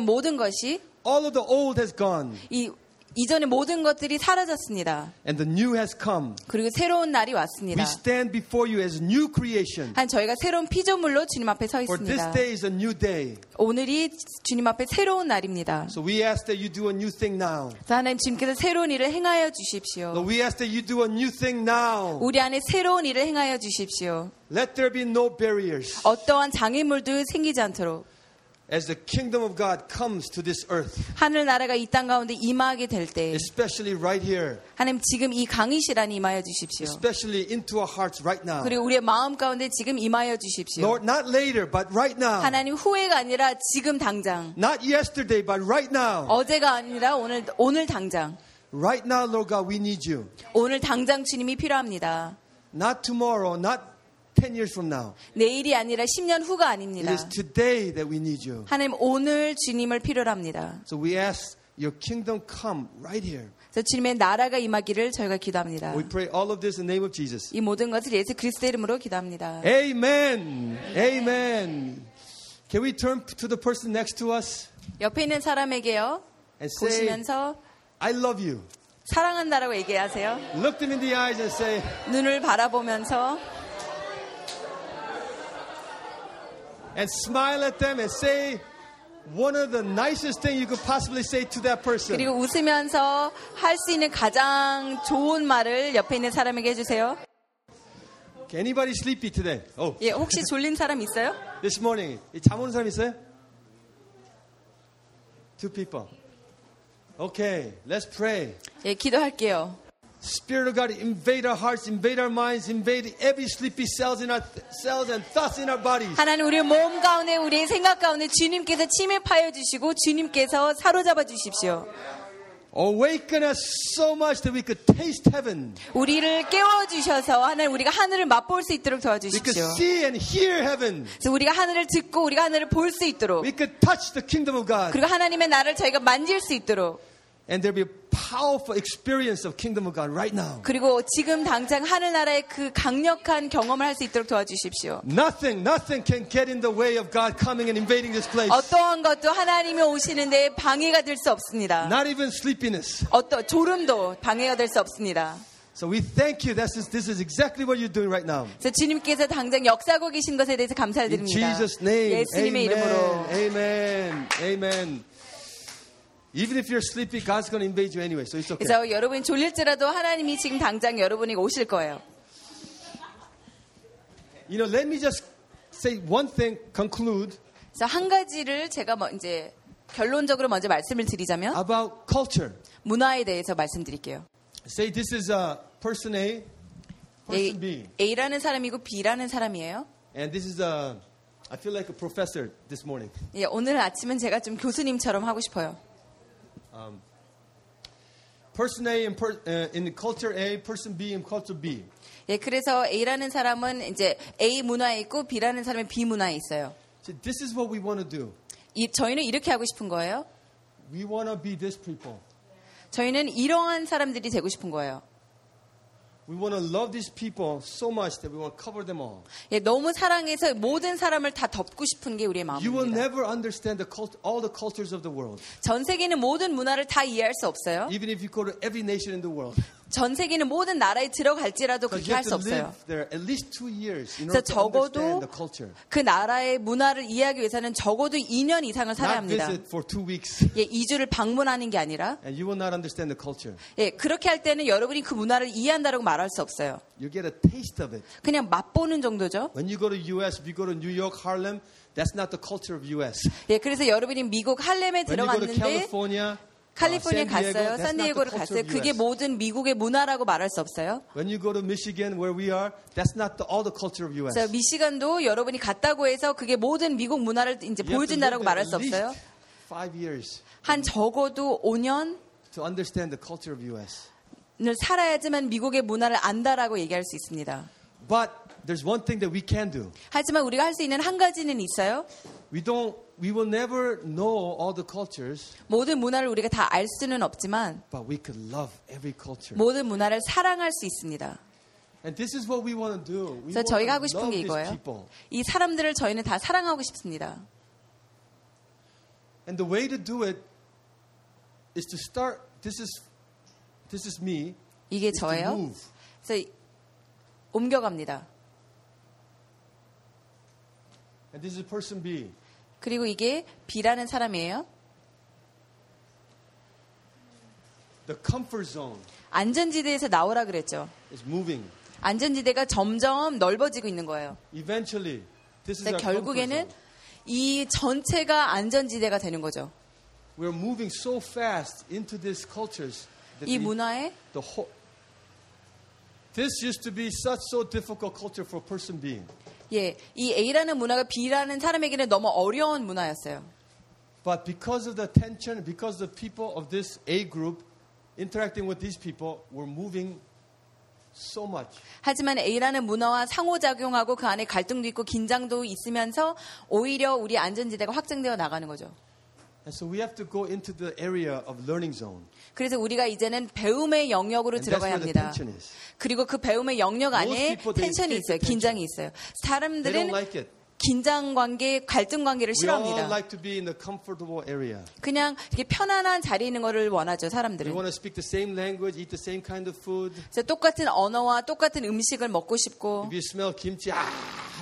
모든 것이 all of the old has gone 이 이전의 모든 것들이 사라졌습니다. and the new has come. 그리고 새로운 날이 We 왔습니다. stand before you as new creation. 한 저희가 새로운 피조물로 주님 앞에 서 For this 있습니다. day is a new day. 오늘이 주님 앞에 새로운 날입니다. So we ask that you do a new thing now. 하나님 주님께서 새로운 일을 행하여 주십시오. Lord, we ask that you do a new thing now. 우리 안에 새로운 일을 행하여 주십시오. Let there be no barriers 어떠한 장애물도 생기지 않도록 as the kingdom of God comes to this earth, 하늘 나라가 이 땅 가운데 임하게 될 때 especially right here, 하나님 지금 이 강의실 안에 임하여 주십시오. especially into our hearts right now. 그리고 우리의 마음 가운데 지금 임하여 주십시오. Lord, not later, but right now. 하나님 후회가 아니라 지금 당장. Not yesterday, but right now. 어제가 아니라 오늘 오늘 당장. Right now, Lord God, we need you. 오늘 당장 주님이 필요합니다. Not tomorrow, not 10 years from now. 내일이 아니라 10년 후가 It 아닙니다. is today that we need you. 하나님 오늘 주님을 필요로 합니다. So we ask your kingdom come right here. 그래서 주님의 나라가 임하기를 저희가 기도합니다. We pray all of this in the name of Jesus. 이 모든 것을 예수 그리스도의 이름으로 기도합니다. Amen. Amen. Can we turn to the person next to us 옆에 있는 사람에게요. and say, 보시면서 I love you? 사랑한다라고 얘기하세요. Look them in the eyes and say, 눈을 바라보면서 and smile at them and say one of the nicest things you could possibly say to that person. 그리고 웃으면서 할 수 있는 가장 좋은 말을 옆에 있는 사람에게 해주세요. Anybody sleepy today? Oh, 예, 혹시 졸린 사람 있어요? this morning. 잠 오는 사람 있어요? Two people. Okay, let's pray. 예, 기도할게요. Spirit of God, invade our hearts, invade our minds, invade every sleepy cells in our cells and thoughts in our bodies. 하나님 우리 몸 가운데 우리의 생각 가운데 주님께서 침입하여 주시고 주님께서 사로잡아 주십시오. Awaken us so much that we could taste heaven. 우리를 깨워 주셔서 하나님 우리가 하늘을 맛볼 수 있도록 We could 도와주십시오. see and hear heaven. 그래서 우리가 하늘을 듣고 우리가 하늘을 볼 수 있도록 We could touch the kingdom of God. 그리고 하나님의 나를 저희가 만질 수 있도록 And there be powerful experience of kingdom of God right now. 그리고 지금 당장 하늘나라의 그 강력한 경험을 할 수 있도록 도와주십시오. Nothing, nothing can get in the way of God coming and invading this place. 어떠한 것도 하나님이 오시는데 방해가 될 수 없습니다. Not even sleepiness. 어떠 졸음도 방해가 될 수 없습니다. So we thank you. This is, this is exactly what you're doing right now. 주님께서 당장 역사하고 계신 것에 대해서 In 감사드립니다. Jesus' name. 예수님의 이름으로. Amen. Amen. Even if you're sleepy, God's going to invade you anyway. So it's okay. 그래서 여러분이 졸릴지라도 하나님이 지금 당장 여러분에게 오실 거예요. You know, let me just say one thing, conclude 그래서 한 가지를 제가 뭐 이제 결론적으로 먼저 말씀을 드리자면 about culture. 문화에 대해서 말씀드릴게요. Say this is uh, person A, person B. A, A라는 사람이고 B라는 사람이에요. And this is uh, I feel like a professor this morning. 예, 오늘 아침은 제가 좀 교수님처럼 하고 싶어요. Person A in, per, uh, in culture A, person B in culture B. 예, 그래서 A라는 사람은 이제 A 문화에 있고 B라는 사람은 B 문화에 있어요. So this is what we want to do. 이, 저희는 이렇게 하고 싶은 거예요. We want to be this people. 저희는 이러한 사람들이 되고 싶은 거예요. We want to love these people so much that we want to cover them all. 예, 너무 사랑해서 모든 사람을 다 덮고 싶은 게 우리의 You will 마음입니다. never understand the cult, all the cultures of the world. 전 세계는 모든 문화를 다 이해할 수 없어요. Even if you go to every nation in the world. 전 세계는 모든 나라에 들어갈지라도 그렇게 할 수 없어요. 그래서 적어도. 그 나라의 문화를 이해하기 위해서는 적어도 2년 이상을 살아야 합니다. 예, 2주를 방문하는 게 아니라. 예, 그렇게 할 때는 여러분이 그 문화를 이해한다고 말할 수 없어요. 그냥 맛보는 정도죠. When you go to US, if you go to New York, Harlem, that's not the culture of US. 예, 그래서 여러분이 미국 할렘에 들어갔는데 칼리포니아 uh, Diego, 갔어요. culture 갔어요. 그게. 모든 미국의 문화라고 말할 수 없어요. When you go to Michigan, where we are, that's not the, all the culture of US. 그래서 미시간도 여러분이 갔다고 해서 그게 모든 미국 문화를 이제 보여준다라고 말할 수 없어요. least five years 한 적어도 5년을 to understand the culture of US. 살아야지만 미국의 문화를 안다라고 얘기할 수 있습니다. But there's one thing that we can do. 하지만 우리가 할 수 있는 한 가지는 있어요. We don't. We will never know all the cultures, 모든 문화를 우리가 다 알 수는 없지만 but we could love every culture. 모든 문화를 사랑할 수 있습니다. And this is what we want to do. We 그래서 want 저희가 하고 to 싶은 love 게 these 이거예요. people. 이 사람들을 저희는 다 사랑하고 싶습니다. And the way to do it is to start. This is this is me. 이게 is to 저예요. move. 그래서 이- 옮겨갑니다. And this is person B. 그리고 이게 B라는 사람이에요. The comfort zone 안전지대에서 나오라 그랬죠. is moving. 안전지대가 점점 넓어지고 있는 거예요. Eventually, this is 근데 our comfort 결국에는 zone. 이 전체가 안전지대가 되는 거죠. We're moving so fast into these cultures that 이 we- 문화에 the whole. This used to be such so difficult culture for person being, 예, 이 A라는 문화가 B라는 사람에게는 너무 어려운 문화였어요. but because of the tension, because the people of this A group interacting with these people were moving so much. 하지만 A라는 문화와 상호작용하고 그 안에 갈등도 있고 긴장도 있으면서 오히려 우리 안전지대가 확장되어 나가는 거죠. And so we have to go into the area of learning zone. 그래서 우리가 이제는 배움의 영역으로 And 들어가야 합니다. 그리고 그 배움의 영역 안에 텐션이 있어요. 긴장이 있어요. 사람들은 like. 긴장 관계, 갈등 관계를 싫어합니다. like to be in the comfortable area. 그냥 이렇게 편안한 자리에 있는 거를 원하죠, 사람들은. want to speak the same language, eat the same kind of food. 그래서 똑같은 언어와 똑같은 음식을 먹고 싶고 If you smell kimchi, ah,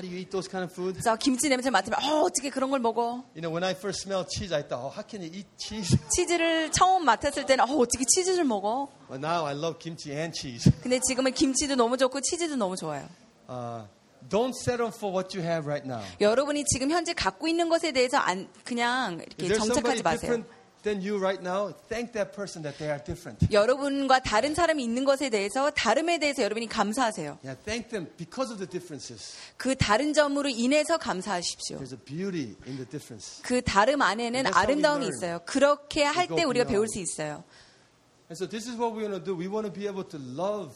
how do you eat those kind of food? 그래서 김치 냄새 맡으면 어, 어떻게 그런 걸 먹어? You know, when I first smelled cheese, I thought, oh, how can you eat cheese? 치즈를 처음 맡았을 때는 어, 어떻게 치즈를 먹어? But now I love kimchi and cheese. 근데 지금은 김치도 너무 좋고 치즈도 너무 좋아요. Uh, don't settle for what you have right now. 여러분이 지금 현재 갖고 있는 것에 대해서 안, 그냥 이렇게 정착하지 마세요. different than you right now, thank that person that they are different. 여러분과 다른 사람이 있는 것에 대해서 다름에 대해서 여러분이 감사하세요. Yeah, thank them because of the differences. 그 다른 점으로 인해서 감사하십시오. There's a beauty in the difference. 그 다름 안에는 아름다움이. 있어요. 그렇게 할 때 우리가. 배울 수 있어요. And so this is what we want to do. We want to be able to love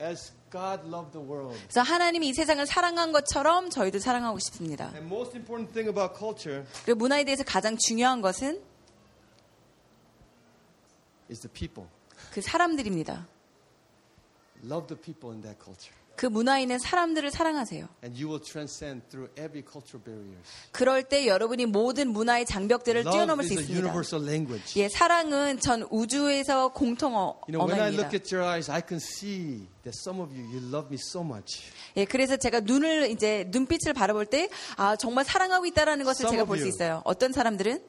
as God loved the world. 그래서 하나님이 이 세상을 사랑한 것처럼 저희도 사랑하고 싶습니다. And most important thing about culture 그리고 문화에 대해서 가장 중요한 것은 is the people. 그 사람들입니다. Love the people in that culture. 그 문화에 있는 사람들을 사랑하세요. And you will transcend through every cultural barriers. 그럴 때 여러분이 모든 문화의 장벽들을 뛰어넘을 수 있습니다. universal language. 예, 사랑은 전 우주에서 공통 어- You know, when I 언어입니다. look at your eyes, I can see that some of you, you love me so much. 예, 그래서 제가 눈을 이제 눈빛을 바라볼 때 아, 정말 사랑하고 있다라는 것을 제가 볼 수. 있어요. 어떤 사람들은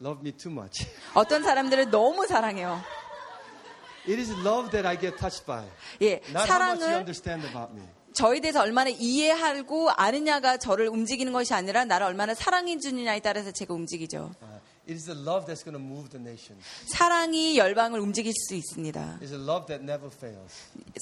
Love me too much. 어떤 사람들은 너무 사랑해요. It is love that I get touched by. 예, Not how much you 사랑을 understand about me. 저에 대해서 얼마나 이해하고 아느냐가 저를 움직이는 것이 아니라 나를 얼마나 사랑해 주느냐에 따라서 제가 움직이죠. Uh, it is the love that's going to move the nations. 사랑이 열방을 움직일 수 있습니다. It is a love that never fails.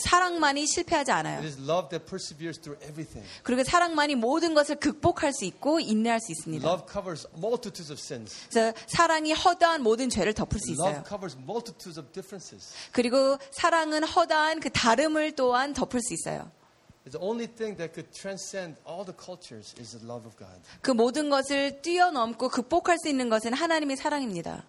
사랑만이 실패하지 It 않아요. is love that perseveres through everything. 그리고 사랑만이 모든 것을 극복할 수 있고 인내할 수 있습니다. Love covers multitudes of sins. 그래서 사랑이 허다한 모든 죄를 덮을 수 있어요. Love covers multitudes of differences. 그리고 사랑은 허다한 그 다름을 또한 덮을 수 있어요. 그 모든 것을 뛰어넘고 극복할 수 있는 것은 하나님의 사랑입니다.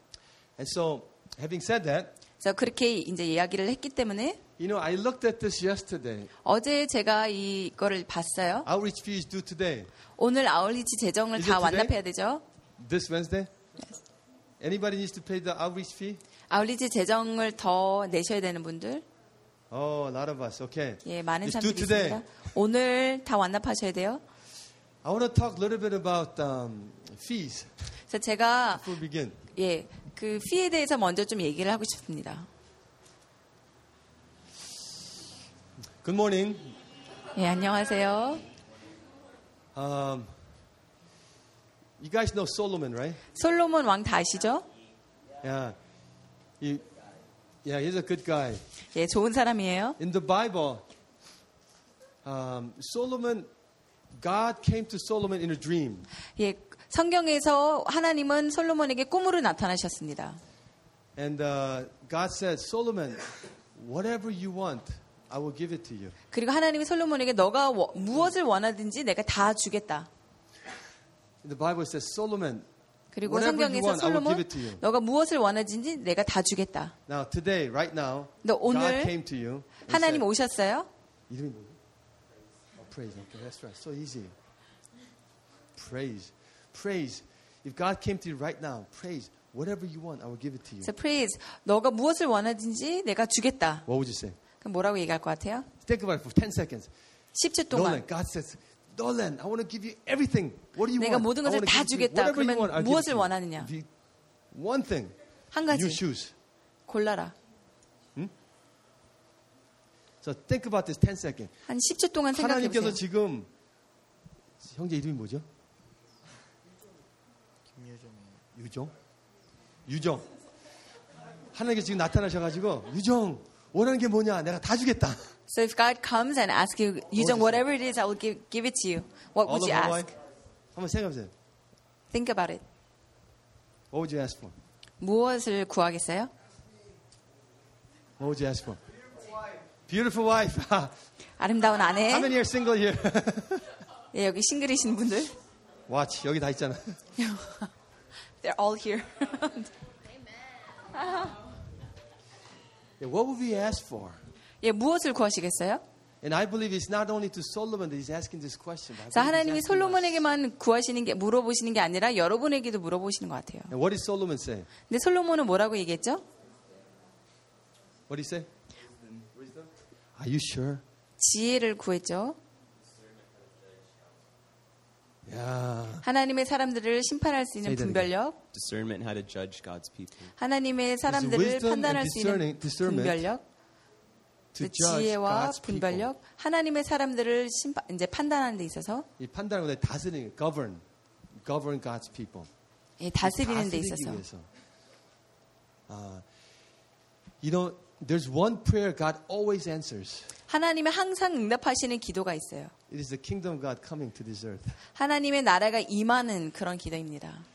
And so, having said that, 그래서 그렇게 이제 이야기를 했기 때문에 you know, I looked at this yesterday. 어제 제가 이거를 봤어요. Outreach fees due today. 오늘 아울리치 재정을 Is 다? 완납해야 되죠. This Wednesday? Anybody needs to pay the outreach fee? 아울리치 재정을 더 내셔야 되는 분들, Oh, a lot of us. Okay. 예, 많은 사람들이 today. 있습니다. 오늘 다 완납하셔야 돼요. I want to talk a little bit about um, fees 그래서 제가 before we begin. 예, 그 피에 대해서 먼저 좀 얘기를 하고 싶습니다. Good morning. 예, 안녕하세요. Um, you guys know Solomon, right? 솔로몬 왕 다 아시죠? Yeah. You, yeah, he's a good guy. 예, 좋은 사람이에요. In the Bible, um, Solomon, God came to Solomon in a dream. 예, 성경에서 하나님은 솔로몬에게 꿈으로 나타나셨습니다. And uh, God said, Solomon, whatever you want, I will give it to you. 그리고 하나님이 솔로몬에게 너가 워- 무엇을 원하든지 내가 다 주겠다. The Bible says, Solomon, 그리고 성경에서 솔로몬. 너가 무엇을 원하든지 내가 다 주겠다. now today, right now, God 오늘 came to you. 하나님 said, 오셨어요. 이름이 뭐지? Oh, praise. Okay, that's right. So easy. Praise. Praise. If God came to you right now, praise whatever you want, I will give it to you. 그래서 praise 너가 무엇을 원하든지 내가 주겠다. What would you say? 그럼 뭐라고 얘기할 것 같아요? Think about it for 10 seconds. 10초 Nolan, 동안 God says, Nolan, I want to give you everything. What do you 내가 want? 모든 것을 다 you. 주겠다. Whatever you 그러면 무엇을 to you. 원하느냐? You- One thing, 한 가지 shoes. 골라라. So think about this 10 seconds. 한 10초 동안 생각해 하나님께서 보세요. 지금 형제 이름이 뭐죠? 유정. 유정. 하나님께 지금 나타나셔가지고 유정 원하는 게 뭐냐? 내가 다 주겠다. So if God comes and asks you, 유정, would you whatever it is, I will give, give it to you. What would you ask? 한번 생각해보세요. Think about it. What would you ask for? 무엇을 구하겠어요? What would you ask for? Beautiful wife. 아름다운 아내. How many are single here? 예, 여기 싱글이신 분들. Watch 여기 다 있잖아. They're all here. Yeah, what would we ask for? 예, 무엇을 구하시겠어요? And I believe it's not only to Solomon that he's asking this question. 자, 하나님이. 솔로몬에게만 구하시는 게 물어보시는 게 아니라 여러분에게도 물어보시는 것 같아요. And what did Solomon say? 근데 솔로몬은 뭐라고 얘기했죠? What did he say? Wisdom. Are you sure? 지혜를 구했죠. Yeah. 하나님의 사람들을 심판할 수 있는 Say that 분별력, discernment how to judge God's people. 하나님의 사람들을 wisdom 판단할 and 수 있는 discerning- discernment 분별력, To 그 judge 지혜와 God's people. 분별력, 하나님의 사람들을 심판, 이제 판단하는 데 있어서 이 판단하고 내 다스리는 govern, govern God's people. 예, 다스리는 데 다스리기 있어서 위해서. 아, you know, there's one prayer God always answers. 하나님이 항상 응답하시는 기도가 있어요. It is the kingdom of God coming to this earth. 하나님의 나라가 임하는 그런 기도입니다.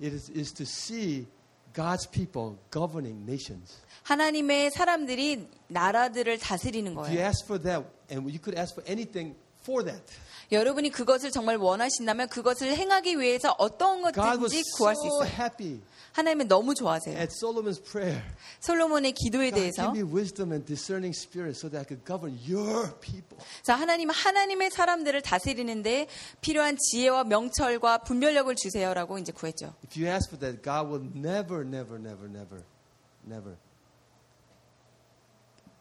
It is, is to see God's people governing nations. 하나님의 사람들이 나라들을 다스리는 If you 거예요. ask for that, and you could ask for anything for that. 여러분이 그것을 정말 원하신다면 그것을 행하기 위해서 어떤 것든지 구할 수 있어요. 하나님은 너무 좋아하세요. at Solomon's prayer. 솔로몬의 기도에 대해서 give me wisdom and discerning spirit so that I could govern your people. 자 하나님 하나님의 사람들을 다스리는데 필요한 지혜와 명철과 분별력을 주세요라고 이제 구했죠. If you ask for that, God will never, never, never, never, never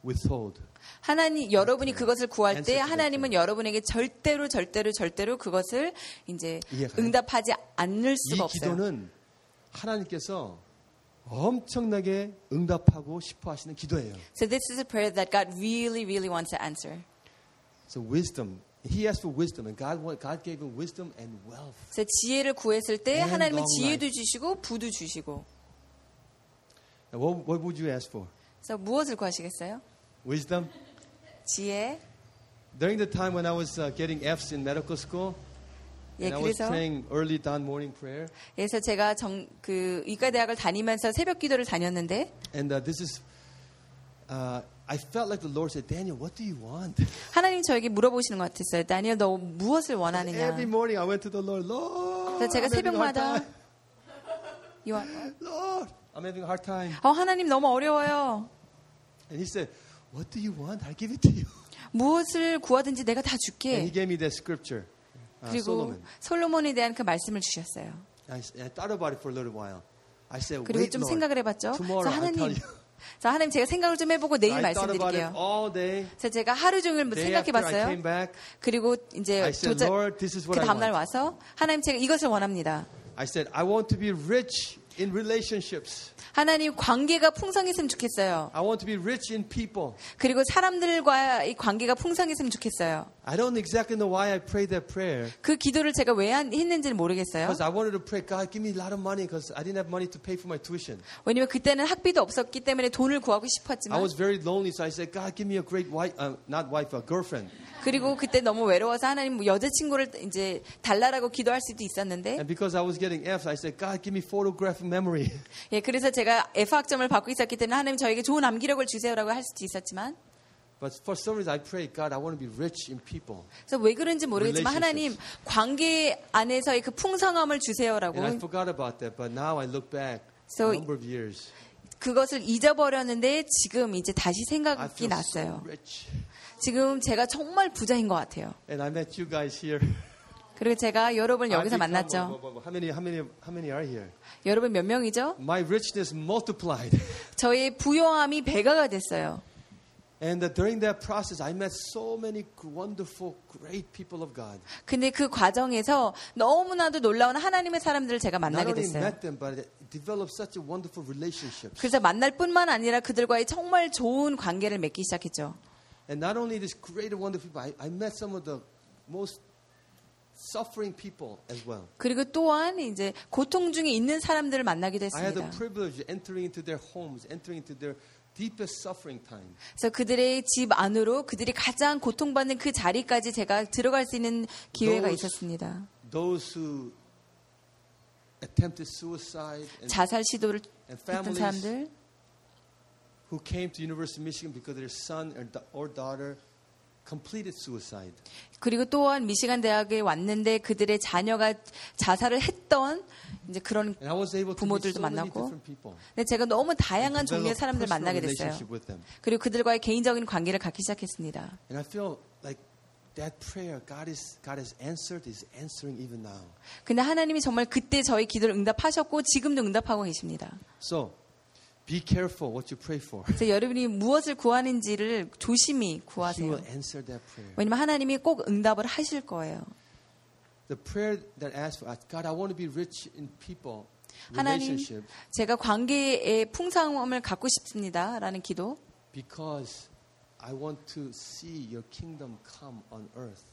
withhold. 하나님 여러분이 그것을 구할 때 하나님은 여러분에게 절대로 절대로 절대로 그것을 이제? 응답하지 않을 이 수가 없어요. 하나님께서 엄청나게 응답하고 싶어 하시는 기도예요. So this is a prayer that God really really wants to answer. So wisdom. He asked for wisdom, and God, God gave him wisdom and wealth. 그래서 지혜를 구했을 때 하나님은 지혜도 주시고 부도 주시고. And what, what would you ask for? 그래서 무엇을 구하시겠어요? Wisdom. 지혜. During the time when I was uh, getting Fs in medical school, 예, and I was 그래서 praying early dawn morning prayer, 그래서 제가 정, 그 의과 대학을 다니면서 새벽 기도를 다녔는데 and uh, this is, uh, I felt like the Lord said, Daniel, what do you want? 하나님 저에게 물어보시는 것 같았어요. 다니엘 너 무엇을 원하느냐? Every morning I went to the Lord, Lord, 그래서 제가 새벽마다 time. You want- Lord, I'm having a hard time. 어, 하나님 너무 어려워요. And he said, What do you want? I'll give it to you. 무엇을 구하든지 내가 다 And he 줄게. gave me that scripture, uh, 그리고. 솔로몬에 대한 그 말씀을 주셨어요. 그리고 좀. 생각을 해봤죠. Tell 하나님. 자 하나님 제가 생각을 좀 해보고 내일 말씀드릴게요. 그래서 제가 하루 종일 뭐 생각해봤어요. 그리고 이제 도착 그 다음날. 와서 하나님 제가 이것을 원합니다. I said, I want to be rich in relationships. 하나님 관계가 풍성했으면 좋겠어요. I want to be rich in people. 그리고 사람들과의 관계가 풍성했으면 좋겠어요. I don't exactly know why I prayed that prayer. 그 기도를 제가 왜 한- 했는지는 모르겠어요. Because I wanted to pray, God, give me a lot of money because I didn't have money to pay for my tuition. 왜냐면 그때는 학비도 없었기 때문에 돈을 구하고 I 싶었지만 was very lonely, so I said, God, give me a great wife, uh, not wife, a girlfriend. 그리고 그때 너무 외로워서 하나님 뭐 여자친구를 이제 달라라고 기도할 수도 있었는데 And because I was getting Fs, I said, God, give me photographic memory. 예 그래서 제가 F 학점을 받고 있었기 때문에 하나님 저에게 좋은 암기력을 주세요라고 할 수도 있었지만 But for some reason, I prayed, God, I want to be rich in people. 그래서 왜 그런지 모르겠지만 하나님 관계 안에서의 그 풍성함을 주세요라고 And I forgot about that, but now I look back So- a number of years. 그것을 잊어버렸는데 지금 이제 다시 생각이 feel so 났어요. rich. 지금 제가 정말 부자인 것 같아요. And I met you guys here. 그리고 제가 여러분을 여기서 만났죠. How many, how many, how many are here? 여러분 몇 명이죠? My richness multiplied. 저의 부요함이 배가가 됐어요. And uh, during that process, I met so many wonderful, great people of God. 근데 그 과정에서 너무나도 놀라운 하나님의 사람들을 제가 Not 만나게 only 됐어요. met them, but it developed such a wonderful relationships. 그래서 만날 뿐만 아니라 그들과의 정말 좋은 관계를 맺기 시작했죠. And not only this great and wonderful people, I, I met some of the most suffering people as well. 그리고 또한 이제 고통 중에 있는 사람들을 만나기도 I had the 했습니다. privilege of entering into their homes, entering into their deepest suffering time. 그래서 그들의 집 안으로 그들이 가장 고통받는 그 자리까지 제가 들어갈 수 있는 기회가 Those- 있었습니다. Those who attempted suicide and, 자살 시도를 했던 families 사람들, who came to University of Michigan because their son or daughter completed suicide. 그리고 또한 미시간 대학에 왔는데 그들의 자녀가 자살을 했던 이제 그런 부모들도 people. 근데 제가 너무 다양한 종류의 develop 사람들 personal 만나게 됐어요. 그리고 그들과의 개인적인 관계를 갖기 시작했습니다. And I feel like that prayer God is God has answered is answering even now. 근데 하나님이 정말 그때 저희 기도를 응답하셨고 지금도 응답하고 계십니다. So be careful what you pray for. 여러분이 무엇을 구하는지를 조심히 구하세요. will answer that prayer. 왜냐면 하나님이 꼭 응답을 하실 거예요. The prayer that asks for God, I want to be rich in people, 하나님, 제가 관계의 풍성함을 갖고 싶습니다라는 기도. because I want to see your kingdom come on earth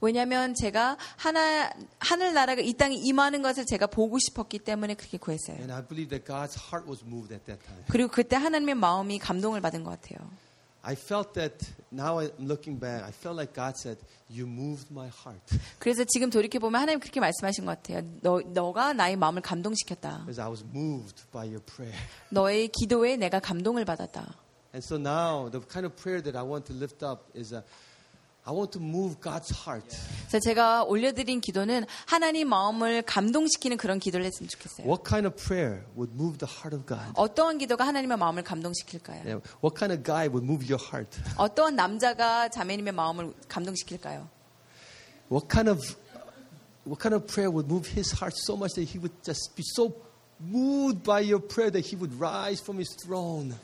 왜냐하면 제가 하나 하늘 나라가 이 땅에 임하는 것을 제가 보고 싶었기 때문에 그렇게 구했어요. And I believe that God's heart was moved at that time. 그리고 그때 하나님의 마음이 감동을 받은 것 같아요. I felt that now I'm looking back, I felt like God said, You moved my heart. 그래서 지금 돌이켜 보면 하나님 그렇게 말씀하신 것 같아요. 너 너가 나의 마음을 감동시켰다. Because I was moved by your prayer. 너의 기도에 내가 감동을 받았다. And so now the kind of prayer that I want to lift up is uh, 그래서 제가 올려드린 기도는 하나님 마음을 감동시키는 그런 기도를 했으면 좋겠어요. What kind of prayer would move the heart of God? 어떠한 기도가 하나님의 마음을 감동시킬까요? Yeah, What kind of guy would move your heart? 어떠한 남자가 자매님의 마음을 감동시킬까요? What kind of what kind of prayer would move his heart so much that he would just be so moved by your prayer that he would rise from his throne?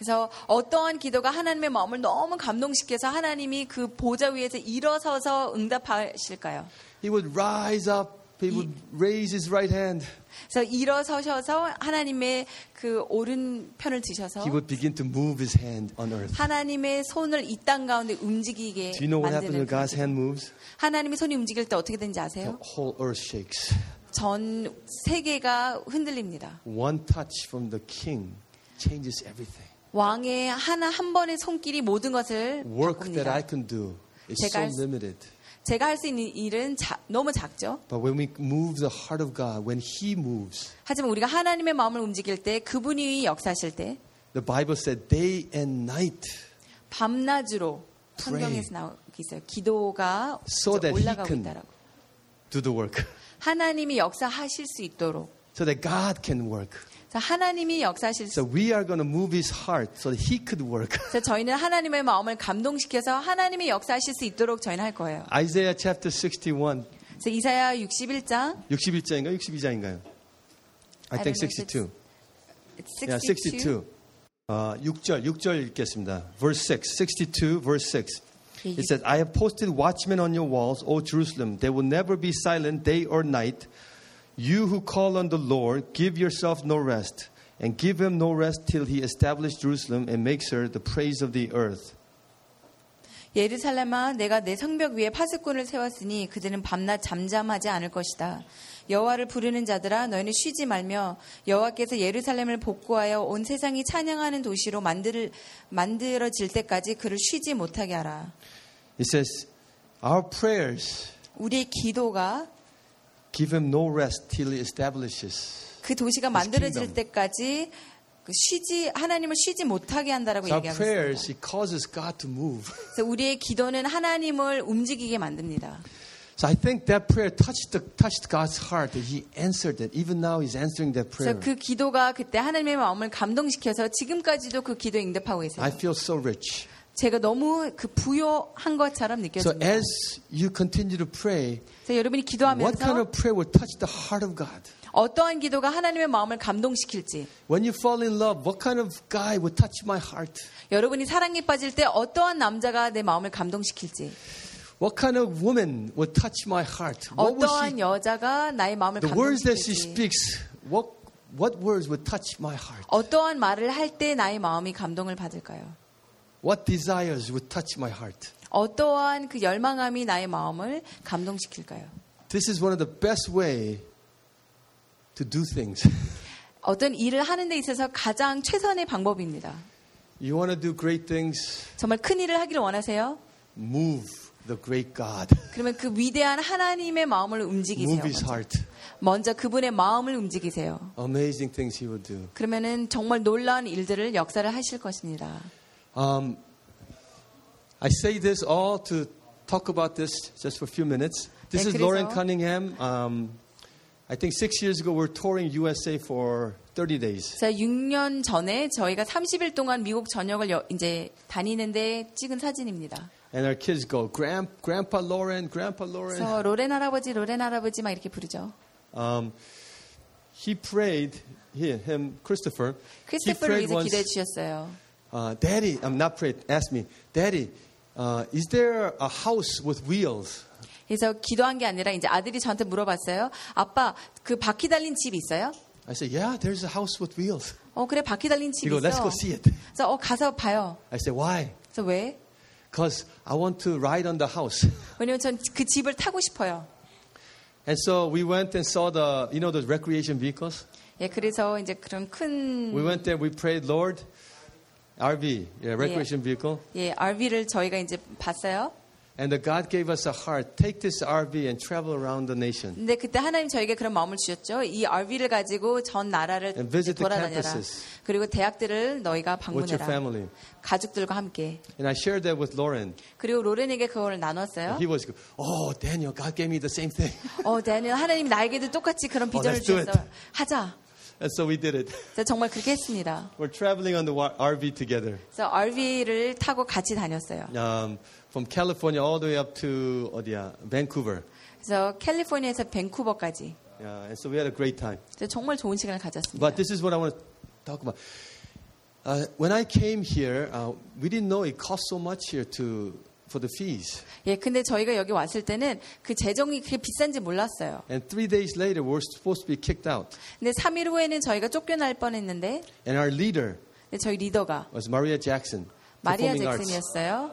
그래서 어떠한 기도가 하나님의 마음을 너무 감동시켜서 하나님이 그 보좌 위에서 일어서서 응답하실까요? He would rise up, he would raise his right hand. 그래서 일어서셔서 하나님의 그 오른편을 드셔서 He would begin to move his hand on earth. 하나님의 손을 이 땅 가운데 움직이게 Do you know what happens when God's hand moves? 하나님의 손이 움직일 때 어떻게 되는지 The 아세요? whole earth shakes. 전 세계가 흔들립니다. One touch from the king changes everything. 왕의 하나 한 번의 손길이 모든 것을 Work that I can do is so limited. 제가 할 수 있는 일은 자- 너무 작죠. But when we move the heart of God, when He moves, 하지만 우리가 하나님의 마음을 움직일 때 그분이 역사하실 때 the Bible said day and night 밤낮으로. 성경에서 나오고 있어요. 기도가 So 올라가고 있다라고. do the work. 하나님이 역사하실 수 있도록. So that God can work. 그래서 하나님이 역사하실 수 So we are going to move His heart so that He could work. 그래서 저희는 하나님의 마음을 감동시켜서 하나님이 역사하실 수 있도록 저희는 할 거예요. Isaiah chapter 61, 그래서 이사야 61장 61장인가요? 62장인가요? I I think don't know if 62. 62, Yeah, 62. 어, 6절, 6절 읽겠습니다. Verse 6, 62, verse 6. 예, It says, I have posted watchmen on your walls, O Jerusalem. They will never be silent day or night. You who call on the Lord, give yourself no rest, and give him no rest till he establish Jerusalem and makes her the praise of the earth. 예루살렘아 내가 내 성벽 위에 파수꾼을 세웠으니 그들은 밤낮 잠잠하지 않을 것이다. 여호와를 부르는 자들아 너희는 쉬지 말며 여호와께서 예루살렘을 복구하여 온 세상이 찬양하는 도시로 만들, 만들어질 때까지 그를 쉬지 못하게 하라. It says, Our prayers 우리의 기도가 give him no rest till he establishes. 그 도시가 만들어질 때까지 그 쉬지 하나님을 쉬지 못하게 한다라고 So our 얘기하고 prayers, 있습니다. it causes God to move. 그래서 우리의 기도는 하나님을 움직이게 만듭니다. So I think that prayer touched, the, touched God's heart that He answered it. Even now, He's answering that prayer. 그래서 그 기도가 그때 하나님의 마음을 감동시켜서 지금까지도 그 기도에 응답하고 I 계세요. feel so rich. 제가 너무 그 부요한 것처럼 So 느껴집니다. as you continue to pray, 그래서 여러분이 what kind 기도하면서 of prayer will touch the heart of God? 어떠한 기도가 하나님의 마음을 감동시킬지, When you fall in love, what kind of guy will touch my heart? 여러분이 사랑에 빠질 때 어떠한 남자가 내 마음을 감동시킬지, What kind of woman will touch my heart? What 어떠한 she, 여자가 나의 마음을 the words that she 감동시킬지, speaks, what, what words will touch my heart? 어떠한 말을 할 때 나의 마음이 감동을 받을까요? What desires will touch my heart? 어떠한 그 열망함이 나의 마음을 감동시킬까요? This is one of the best way to do things. 어떤 일을 하는 데 있어서 가장 최선의 방법입니다. You want to do great things? 정말 큰 일을 하기를 원하세요? Move the great God. 그러면 그 위대한 하나님의 마음을 움직이세요. Move his heart. 먼저 그분의 마음을 움직이세요. Amazing things he will do. 그러면은 정말 놀라운 일들을 역사를 하실 것입니다. Um, I say this all to talk about this just for a few minutes. This 네, is Lauren 그래서- Cunningham. Um, I think six years ago, we we're touring USA for 30 days. 그래서 6년 전에 저희가 30일 동안 미국 전역을 여- 이제 다니는데 찍은 사진입니다. And our kids go, Grand, Grandpa Lauren, Grandpa Lauren. 그래서 로렌 할아버지, 로렌 할아버지 막 이렇게 부르죠. Um, he prayed, he, him, Christopher. he 크리스토퍼를 prayed 위해서 once, 기도해 주셨어요. uh, Daddy, I'm not prayed, asked me, Daddy, uh, is there a house with wheels? 그래서 기도한 게 아니라 이제 아들이 저한테 물어봤어요. 아빠, 그 바퀴 달린 집 있어요? I said, Yeah, there's a house with wheels. 어, 그래, 바퀴 달린 집 He goes, Let's 있어. go see it. 그래서 어, 가서 봐요. I said, Why? 그래서 왜? Because I want to ride on the house. 왜냐면 전 그 집을 타고 싶어요. And so we went and saw the, you know, those recreation vehicles. 예, 그래서 이제 그런 큰 We went there, we prayed, Lord, RV, yeah, recreation vehicle. 예, RV를 저희가 이제 봤어요. And God gave us a heart. Take this RV and travel around the nation. 근데 그때 하나님 저에게 그런 마음을 주셨죠. 이 RV를 가지고 전 나라를 And visit the 돌아다녀라. 그리고 대학들을 너희가 방문해라. 가족들과 함께. And I shared that with Lauren. 그리고 로렌에게 그걸 나눴어요. He was, oh, Daniel, God gave me the same thing. 어, 대는 하나님 나에게도 똑같이 그런 비전을 it. 주셨어. 하자. And so we did it. 그래서 정말 그렇게 했습니다. We're traveling on the RV together. 그래서 RV를 타고 같이 다녔어요. Um, from California all the way up to 어디야? Vancouver. 그래서 캘리포니아에서 밴쿠버까지. Yeah, and so we had a great time. 정말 좋은 시간을 가졌습니다. But this is what I want to talk about. Uh, when I came here, uh, we didn't know it cost so much here to for the fees. 예, 근데 저희가 여기 왔을 때는 그 재정이 그렇게 비싼지 몰랐어요. And three days later, we're supposed to be kicked out. 근데 3일 후에는 저희가 쫓겨날 뻔했는데 And our leader 근데 저희 리더가 was Maria Jackson, 마리아. 잭슨이었어요.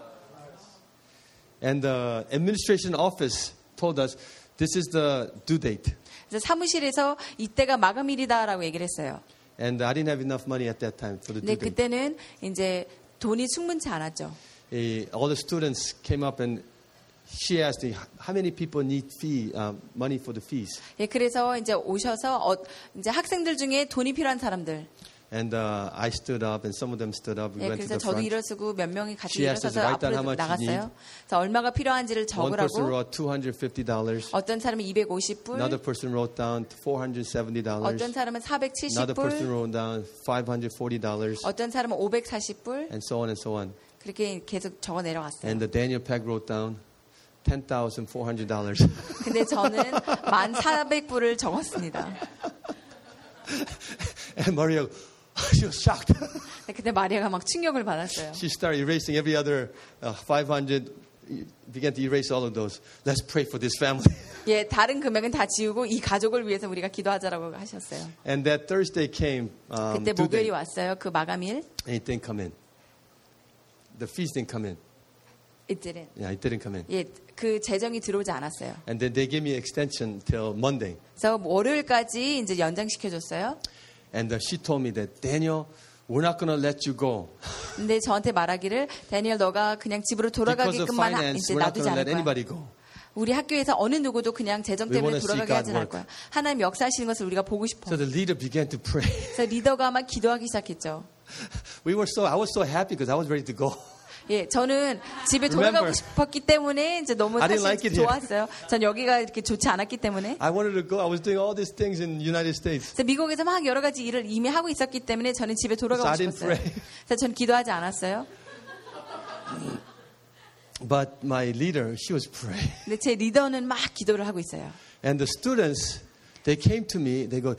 And the administration office told us this is the due date. 그래서 사무실에서 이때가 마감일이다라고 얘기를 했어요. And I didn't have enough money at that time for the 근데 due date. 그때는 이제 돈이 충분치 않았죠. Eh, all the students came up and she asked me, how many people need fee, um, money for the fees? 예, 그래서 이제 오셔서 어, 이제 학생들 중에 돈이 필요한 사람들. And uh, I stood up and some of them stood up. We 예, went to 그래서 the 저도 front. 일어서고 몇 명이 같이 She asked us to 일어서서 write down how 앞으로 much you 나갔어요. 그래서 얼마가 필요한지를 One person 적으라고. wrote $250. 어떤 사람은 250불, Another person wrote down $470. 어떤 사람은 Another person 470불, wrote down $540. 어떤 사람은 540불 And so on and so on. 그렇게 계속 적어 내려갔어요. And Daniel Peck wrote down $10,400. 근데 저는 1,400불을 적었습니다. and Maria, she was shocked. 그때 마리아가 막 충격을 받았어요. she started erasing every other uh, 500, began to erase all of those. Let's pray for this family. 예, 다른 금액은 다 지우고 이 가족을 위해서 우리가 기도하자라고 하셨어요. and that Thursday came, um, 그때 목요일이 왔어요. 그 마감일. didn't come in. The fees didn't come in. It didn't. Yeah, it didn't come in. 예, 그 재정이 들어오지 않았어요. And then they gave me extension till Monday. 그래서 월요일까지 이제 연장시켜 줬어요. And uh, she told me that, Daniel, we're not to let you go. 근데 저한테 말하기를 다니엘 너가 그냥 집으로 돌아가게끔만 하- finance, 이제 we're not 놔두지 않을 거야. 우리 학교에서 어느 누구도 그냥 재정 때문에 돌아가게 하진 않을. 거야. 하나님 역사하시는 것을 우리가 보고 싶어. So the leader began to pray. 그래서 리더가 막 기도하기 시작했죠. We were so, I was so happy because I was ready to go. 예, 저는 집에 돌아가고 싶었기 때문에 이제 너무 사실 like. 좋았어요. 전 여기가 이렇게 좋지 않았기 때문에. I wanted to go. I was doing all these things in United States. 미국에서 막 여러 가지 일을 이미 하고 있었기 때문에 저는 집에 돌아가고 So 싶었어요. pray. 그래서 전 기도하지 않았어요. but my leader, she was praying. 근데 제 리더는 막 기도를 하고 있어요. And the students, they came to me, they go,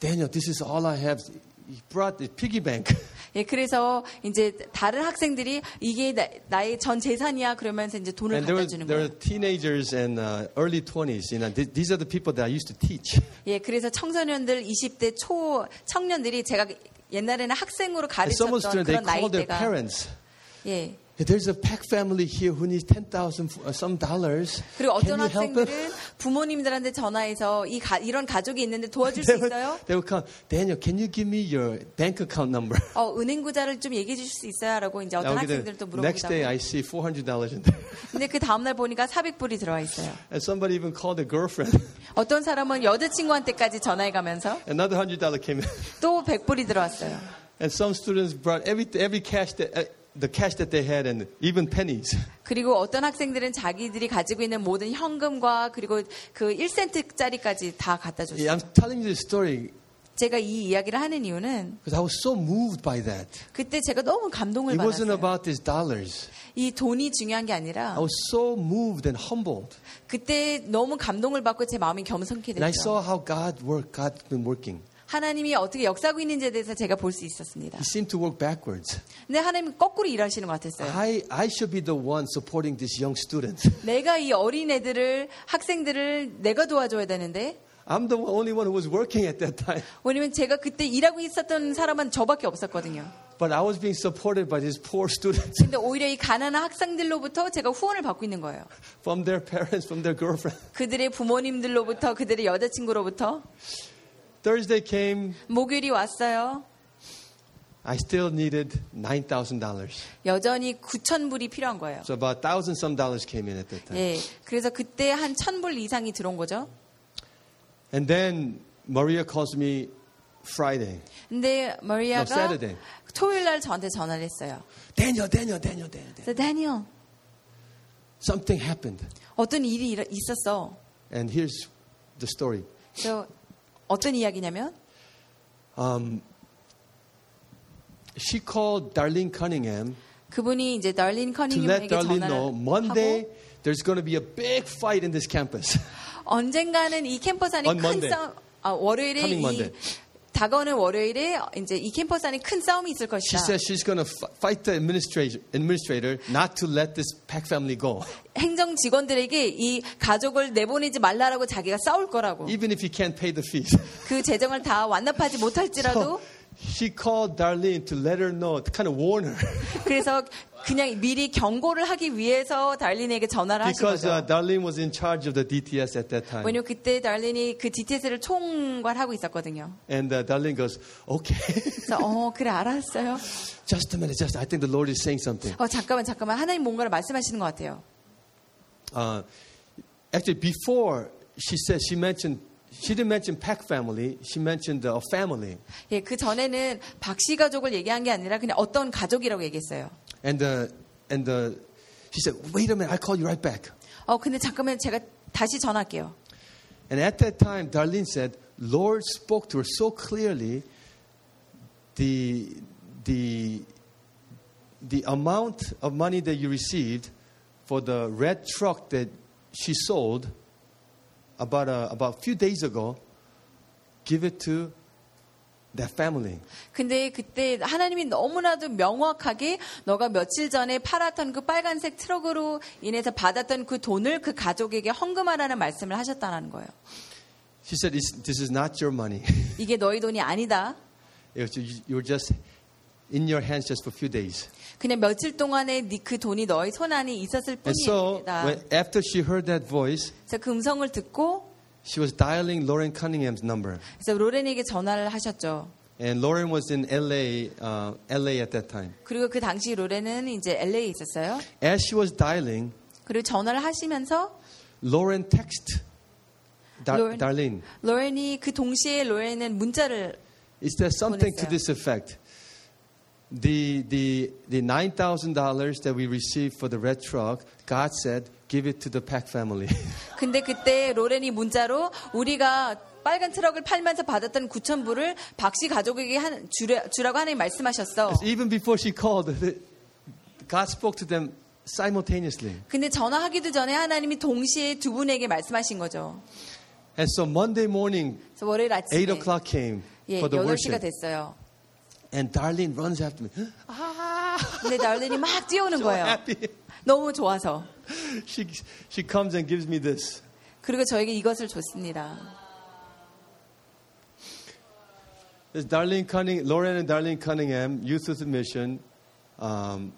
Daniel, this is all I have. He brought the piggy bank. 예, 그래서 이제 다른 학생들이 이게 나, 의전 재산이야 그러면서 이제 돈을 And 갖다 주는 거예요. were teenagers and uh, early 20s. You know, th- these are the people that I used to teach. 예, 그래서 청소년들 20대 초 청년들이 제가 옛날에는 학생으로 가르쳤던 그런 나이대가. 예. There's a pack family here who needs 10,000 f- uh, some dollars. 그리고 Can 어떤 you help them? 학생들은 부모님들한테 전화해서 이 가, 이런 가족이 있는데 도와줄 수 They would, 있어요? they would come, Daniel, can you give me your bank account number? 어, 은행 구자를 좀 얘기해 주실 수 있어요?라고 이제 어떤 Now, the 학생들도 next day, 물어보다가 I see $400 in there. 근데 그 다음 날 보니까 400불이 들어와 있어요. And somebody even called a girlfriend. 어떤 사람은 여자친구한테까지 전화해 가면서 Another $100 came in. 또 100불이 들어왔어요. And some students brought every, every cash that, uh, the cash that they had and even pennies. 그리고 어떤 학생들은 자기들이 가지고 있는 모든 현금과 그리고 그 1센트짜리까지 다 갖다 줬어요. Yeah, I'm telling you this story 제가 이 이야기를 하는 이유는 I was so moved by that. 그때 제가 너무 감동을 It wasn't 받았어요. about these dollars. 이 돈이 중요한 게 I 아니라 was so moved and humbled. 그때 너무 감동을 받고 제 마음이 겸손케 And I saw 됐죠. how God worked, God's been working. 하나님이 어떻게 역사하고 있는지에 대해서 제가 볼 수 있었습니다. He seemed to work backwards. 근데 하나님이 거꾸로 일하시는 것 같았어요. I, I should be the one supporting these young students. 내가 이 어린 애들을 학생들을 내가 도와줘야 되는데 I'm the only one who was working at that time. 왜냐면 제가 그때 일하고 있었던 사람은 저밖에 없었거든요. But I was being supported by these poor students 근데 오히려 이 가난한 학생들로부터 제가 후원을 받고 있는 거예요. from their parents, from their girlfriend. 그들의 부모님들로부터 그들의 여자친구로부터 Thursday came, 목요일이 왔어요. I still needed $9,000. 여전히 9천 불이 필요한 거예요. So about thousand some dollars came in at that time. 예, 그래서 그때 한천불 이상이 들어온 거죠. And then Maria calls me Friday. 근데 No, 마리아가 Saturday. 토요일 날 저한테 전화를 했어요. Daniel, Daniel, Daniel, Daniel, Daniel. 그래서 다니엘 Something happened. 어떤 일이 있었어. And here's the story. 그래서 어떤 이야기냐면 Um, she called Darlene Cunningham 그분이 이제 달린 to let 커닝햄에게 Darlene 전화를 know 하고 Monday there's going to be a big fight in this campus. 언젠가는 이 캠퍼스 안에 On 큰. 싸움, 아, 월요일에 Coming 이 Monday. 다가오는 월요일에 이제 이 캠퍼스 안에 큰 싸움이 있을 She 것이다. says she's going to fight the administrator, administrator not to let this Pack family go, 행정 직원들에게 이 가족을 내보내지 말라라고 자기가 싸울 거라고. even if he can't pay the fees. 그 재정을 다 완납하지 못할지라도 So she called Darlene to let her know, to kind of warn her, 그래서 그냥 미리 경고를 하기 위해서 달린에게 전화를 하신 because uh, 거죠. Darlene was in charge of the DTS at that time. 왜냐면 그때 달린이 그 DTS를 총괄하고 있었거든요. And uh, Darlene goes, "Okay, 그래서 어 그래 알았어요. just a minute, just I think the Lord is saying something." 어 잠깐만 잠깐만 하나님 뭔가를 말씀하시는 것 같아요. Uh, actually, before she said she mentioned she didn't mention Pack family. She mentioned uh, a family, 예, 그 전에는 박씨 가족을 얘기한 게 아니라 그냥 어떤 가족이라고 얘기했어요. and uh, and uh, she said, "Wait a minute, I'll call you right back." 어 근데 잠깐만 제가 다시 전화할게요. And at that time, Darlene said, "Lord spoke to her so clearly. The the the amount of money that you received for the red truck that she sold About a, about a few days ago, give it to that family." 근데 그때 하나님이 너무나도 명확하게 너가 며칠 전에 팔았던 그 빨간색 트럭으로 인해서 받았던 그 돈을 그 가족에게 헌금하라는 말씀을 하셨다는 거예요. She said, "It's- "This is not your money. 이게 너희 돈이 아니다. It was, you you were just in your hands just for a few days." 그냥 며칠 동안에 네- 그 돈이 너희 손 안에 있었을 And so, when, after she heard that voice, 그래서 그 음성을 듣고 she was dialing Lauren Cunningham's number. 그래서 로렌에게 전화를 하셨죠. And Lauren was in LA, uh, LA at that time. 그리고 그 당시 로렌은 이제 LA에 있었어요. As she was dialing, 그리고 전화를 하시면서 Lauren texted Dar- Lauren? Darlene. 로렌이 그 동시에 로렌은 문자를 Is there something to 보냈어요. this effect? The, the, the $9,000 that we received for the red truck, God said, give it to the Pack family. 근데 그때 로렌이 문자로 우리가 빨간 트럭을 팔면서 받았던 9천 불을 박씨 가족에게 한, 주라, 주라고 하나님 말씀하셨어. Even before she called, the- God spoke to them simultaneously. 근데 전화하기도 전에 하나님이 동시에 두 분에게 말씀하신 거죠. And so Monday morning, 그래서 월요일 8 아침에 o'clock came 예, for the 8시가 worship. 됐어요. And Darlene runs after me. Ah, 근데 나얼린이 막 뛰어오는 so 거예요. happy. 너무 좋아서. She, she comes and gives me this. 그리고 저에게 이것을 줬습니다. This Darlene Cunningham, Lauren and Darlene Cunningham, Youth with a Mission, um,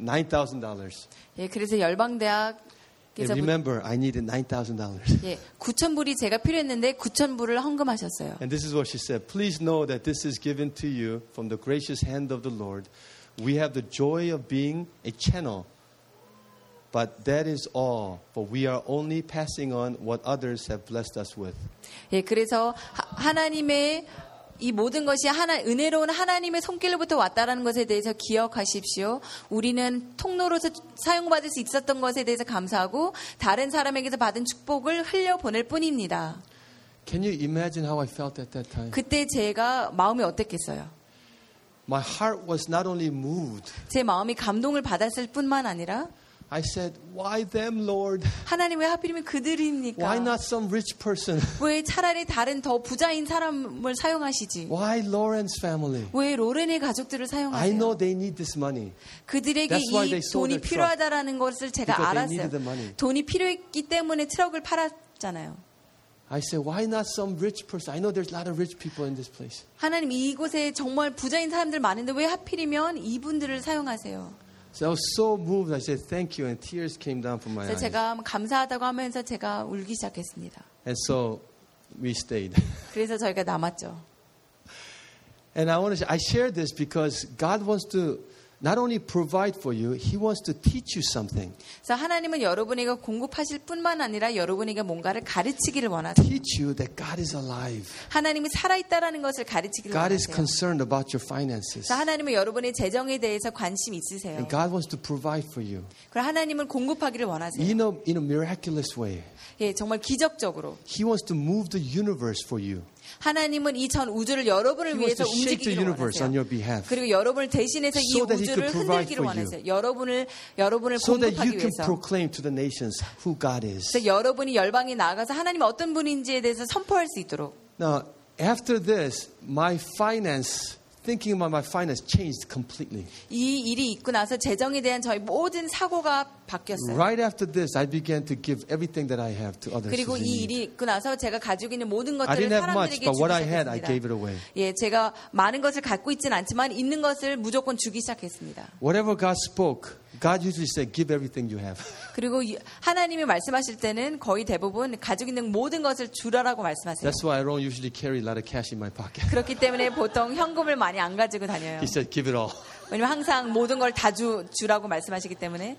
$9,000. 예, 그래서 열방대학 에서 remember, I needed $9,000. 예, 9천 불이 제가 필요했는데 9천 불을 헌금하셨어요. And this is what she said Please know that this is given to you from the gracious hand of the Lord. We have the joy of being a channel, but that is all, for we are only passing on what others have blessed us with. 예, 그래서 하, 하나님의 이 모든 것이 하나 은혜로운 하나님의 손길로부터 왔다라는 것에 대해서 기억하십시오. 우리는 통로로서 사용받을 수 있었던 것에 대해서 감사하고 다른 사람에게서 받은 축복을 흘려 보낼 뿐입니다. Can you imagine how I felt at that time? 그때 제가 마음이 어땠겠어요? My heart was not only moved, 제 마음이 감동을 받았을 뿐만 아니라 I said, Why them, Lord? 하나님 왜 하필이면 그들입니까? Why not some rich person? 왜 차라리 다른 더 부자인 사람을 사용하시지? Why Lauren's family? 왜 로렌의 가족들을 I 사용하세요? know they need this money. 그들에게 That's why 이 they sold 돈이. 필요하다라는 것을 제가 알았어요. 돈이 필요했기 때문에 트럭을 팔았잖아요. I said, Why not some rich person? I know there's a lot of rich people in this place. 하나님 이곳에 정말 부자인 사람들 많은데 왜 하필이면 이분들을 사용하세요? So I was so moved. I said, Thank you. And tears came down from my 그래서 eyes. 제가 감사하다고 하면서 제가 울기 시작했습니다. And so we stayed. 그래서 저희가 남았죠. And I want to I share this because God wants to not only provide for you, He wants to teach you something. 그래서 하나님은 여러분에게 공급하실 뿐만 아니라 여러분에게 뭔가를 가르치기를 원하세요. Teach you that God is alive. 하나님이 살아있다라는 것을 가르치기를 God is 원하세요. concerned about your finances. 그래서 하나님은 여러분의 재정에 대해서 관심 있으세요. And God wants to provide for you. 그리고 하나님은 공급하기를 원하세요. In a, in a miraculous way. 예, 정말 기적적으로 He wants to move the universe for you. 하나님은 이 전 우주를 여러분을 위해서 움직이기를 원하세요. 그리고 여러분을 대신해서 이 우주를 흔들기를. 원하세요. 여러분을 여러분을 공급하기 위해서. 그래서 여러분이 열방에 나가서 하나님이 어떤 분인지에 대해서 선포할 수 있도록. Now, after this, my finance, thinking about my finance changed completely. 이 일이 있고 나서 재정에 대한 저희 모든 사고가 바뀌었어요. Right after this, I began to give everything that I have to others. 그리고 이. 일이 있고 나서 제가 가지고 있는 모든 I 것들을 didn't have much, 사람들에게 but 주기 what I had, I gave it 시작했습니다. away. 예, 제가 많은 것을 갖고 있지는 않지만 있는 것을 무조건 주기 시작했습니다. Whatever God spoke, God usually said, give everything you have. 그리고 이- 하나님이 말씀하실 때는 거의 대부분 가지고 있는 모든 것을 주라라고 말씀하세요. That's why I don't usually carry a lot of cash in my pocket. 그렇기 때문에 보통 현금을 많이 안 가지고 다녀요. He said, give it all. 왜냐면 항상 모든 걸 다 주, 주라고 말씀하시기 때문에.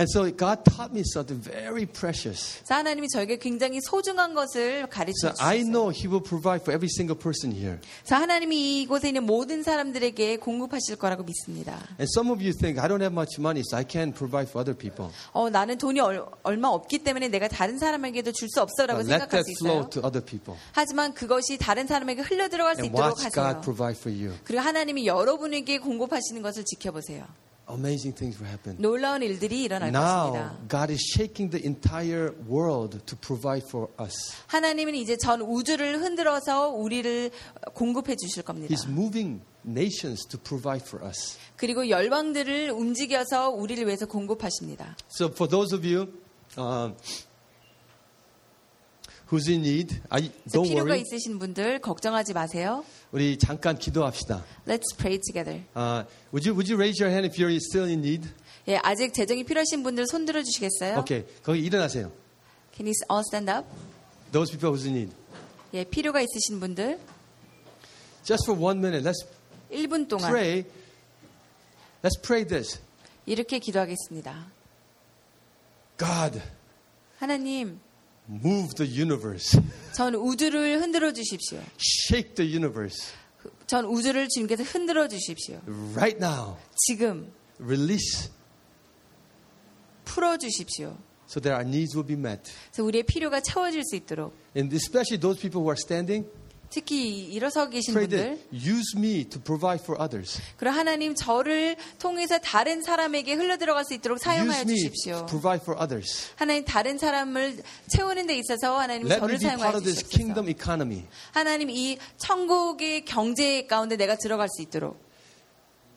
And so God taught me something very precious. 하나님이 저에게 굉장히 소중한 것을 가르쳐 So I 주셨어요. know He will provide for every single person here. 하나님이 이곳에 있는 모든 사람들에게 공급하실 거라고 믿습니다. And some of you think, I don't have much money, so I can't provide for other people. 어, 나는 돈이 얼, 얼마 없기 때문에 내가 다른 사람에게도 줄 수 없어라고 But let 생각할 that 수 flow 있어요. to other people. 하지만 그것이 다른 사람에게 흘러 들어갈 수 And 있도록 watch God 하세요. provide for you. 그리고 하나님이 여러분에게 공급하시는 것을 지켜보세요. Amazing things will happen. 놀라운 일들이 일어날 Now, 것입니다. God is shaking the entire world to provide for us. 하나님은 이제 전 우주를 흔들어서 우리를 공급해 주실 겁니다. He's moving nations to provide for us. 그리고 열방들을 움직여서 우리를 위해서 공급하십니다. So, for those of you um, who's in need, I, don't 필요가 worry. 있으신 분들 걱정하지 마세요. 우리 잠깐 기도합시다. Let's pray together. Uh, would you would you raise your hand if you're still in need? 예, 아직 재정이 필요하신 분들 손 들어 주시겠어요? Okay, 거기 일어나세요. Can you all stand up? Those people who's in need. 예, 필요가 있으신 분들 Just for one minute, let's 1분 동안 pray. Let's pray this. 이렇게 기도하겠습니다. God, 하나님, move the universe. 전 우주를 흔들어 주십시오. Shake the universe. 전 우주를 주님께서 흔들어 주십시오. Right now. 지금 Release 풀어 주십시오. so that our needs will be met. 그래서 우리의 필요가 채워질 수 있도록 And especially those people who are standing, 특히 일어서 계신 Pray 분들 use me to provide for others. 그리고 하나님 저를 통해서 다른 사람에게 흘러 들어갈 수 있도록 사용하여 Use me 주십시오. to provide for others. 하나님 다른 사람을 채우는 데 있어서 하나님 Let 저를 사용하여 주십시오. kingdom economy. 하나님 이 천국의 경제 가운데 내가 들어갈 수 있도록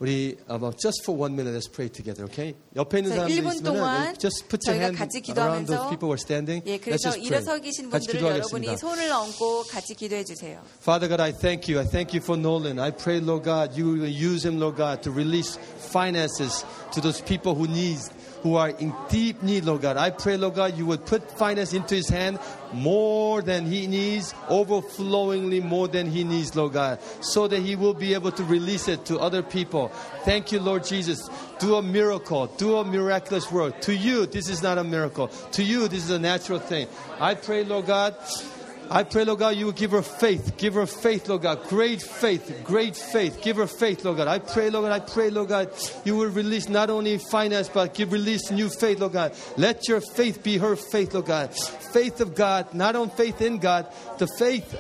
우리 about just for one minute let's pray together, okay? 옆에 있는 그래서 사람들 1분 있으면 동안 just put your 저희가 hand 같이 around those 기도하면서 people who are standing. 예, Let's 그래서 just 일어서 pray. 계신 같이 분들을 여러분이 기도하겠습니다. 손을 얹고 같이 기도해 주세요. Father God, I thank you. I thank you for Nolan. I pray, Lord God, you will use him, Lord God, to release finances to those people who need, who are in deep need, Lord God. I pray, Lord God, you would put finance into his hand more than he needs, overflowingly more than he needs, Lord God, so that he will be able to release it to other people. Thank you, Lord Jesus. Do a miracle. Do a miraculous work. To you, this is not a miracle. To you, this is a natural thing. I pray, Lord God, I pray, Lord God, you will give her faith. Give her faith, Lord God. Great faith. Great faith. Give her faith, Lord God. I pray, Lord God, I pray, Lord God, you will release not only finance, but give release new faith, Lord God. Let your faith be her faith, Lord God. Faith of God, not on faith in God, the faith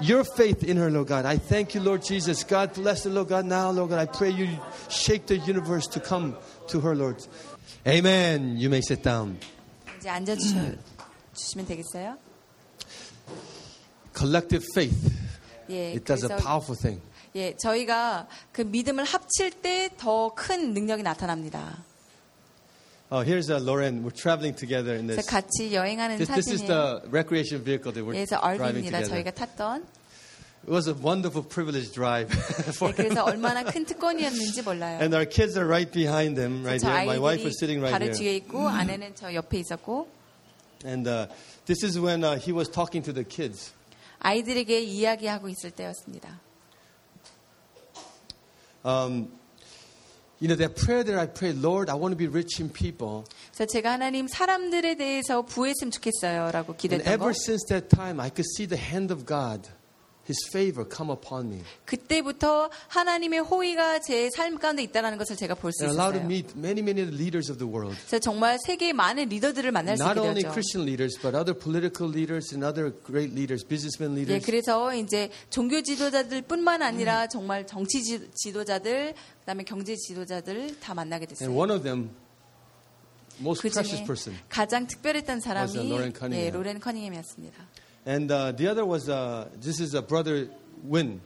your faith in her, Lord God. I thank you, Lord Jesus. God bless her, Lord God. Now, Lord God, I pray you shake the universe to come to her, Lord. Amen. You may sit down. 이제 앉아 주셔 주시면 되겠어요? Collective faith. 예. It does a 그래서 powerful thing. 예, 저희가 그 믿음을 합칠 때 더 큰 능력이 나타납니다. Oh, here's uh, Lauren. We're traveling together in 그래서 this. 같이 여행하는 This, this is 사진이에요. the recreation vehicle that we're 그래서 driving RV입니다. together. 저희가 탔던. It was a wonderful privilege drive. for 예, 그래서 얼마나 큰 특권이었는지 몰라요. and our kids are right behind them, right 저 here. My wife 아이들이 was sitting right 바로 here. 뒤에 있고 아내는 저 옆에 있었고 And uh, this is when uh, he was talking to the kids. 아이들에게 이야기하고 있을 때였습니다. Um, you know, that prayer that I prayed, Lord, I want to be rich in people. 그래서 제가 하나님 사람들에 대해서 부했으면 좋겠어요라고 And 기도했던 거. ever since that time, I could see the hand of God, His favor come upon me. 그때부터 하나님의 호의가 제 삶 가운데 있다는 것을 제가 볼수 And allowed to 있었어요. meet many, many leaders of the world. 그래서 정말 세계의 많은 리더들을 만날 수 있게 되었죠. Christian leaders, but other political leaders and other great leaders, businessmen 예, leaders. 그래서 이제 종교 지도자들뿐만 음. 아니라 정말 정치 지, 지도자들, 그다음에 경제 지도자들 다 만나게 And 됐어요. one of them, most 그 precious 중에 person. 가장 특별했던 사람이 was, uh, Lauren Cunningham. 예, 로렌 커닝햄이었습니다. And uh, the other was, uh, this is a brother Win,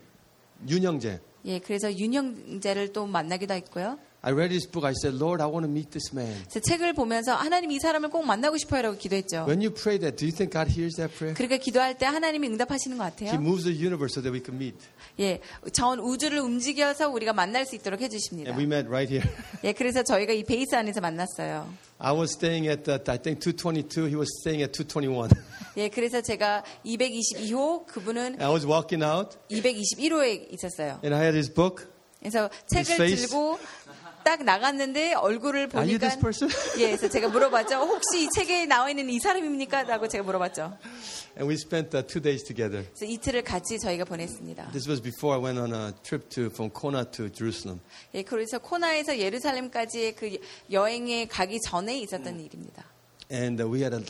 Young-jae. 예, 그래서 윤영재를 또 만나기도 했고요. I read his book. I said, Lord, I want to meet this man. 그래서 책을 보면서 하나님 이 사람을 꼭 만나고 싶어요라고 기도했죠. When you pray that, do you think God hears that prayer? 그러니까 기도할 때 하나님이 응답하시는 것 He 같아요. moves the universe so that we can meet. 예, 전 우주를 움직여서 우리가 만날 수 있도록 해주십니다. And we met right here. 예, 그래서 저희가 이 베이스 안에서 만났어요. I was staying at, uh, I think, 222. He was staying at 221. 예, 그래서 제가 222호, 그분은 I was walking out, 221호에 있었어요. and I had his book. 그래서 책을? 들고 딱 나갔는데 얼굴을 Are you 보니까 this person? 예, 그래서 제가 물어봤죠. 혹시 이 책에 나와 있는 이 사람입니까? 라고 제가 물어봤죠. And we spent uh, two days together. 그래서 이틀을 같이 저희가 보냈습니다. This was before I went on a trip to from Kona to Jerusalem. 예, 그래서 코나에서 예루살렘까지의 그 여행에 가기 전에 있었던 일입니다. And uh, we had a,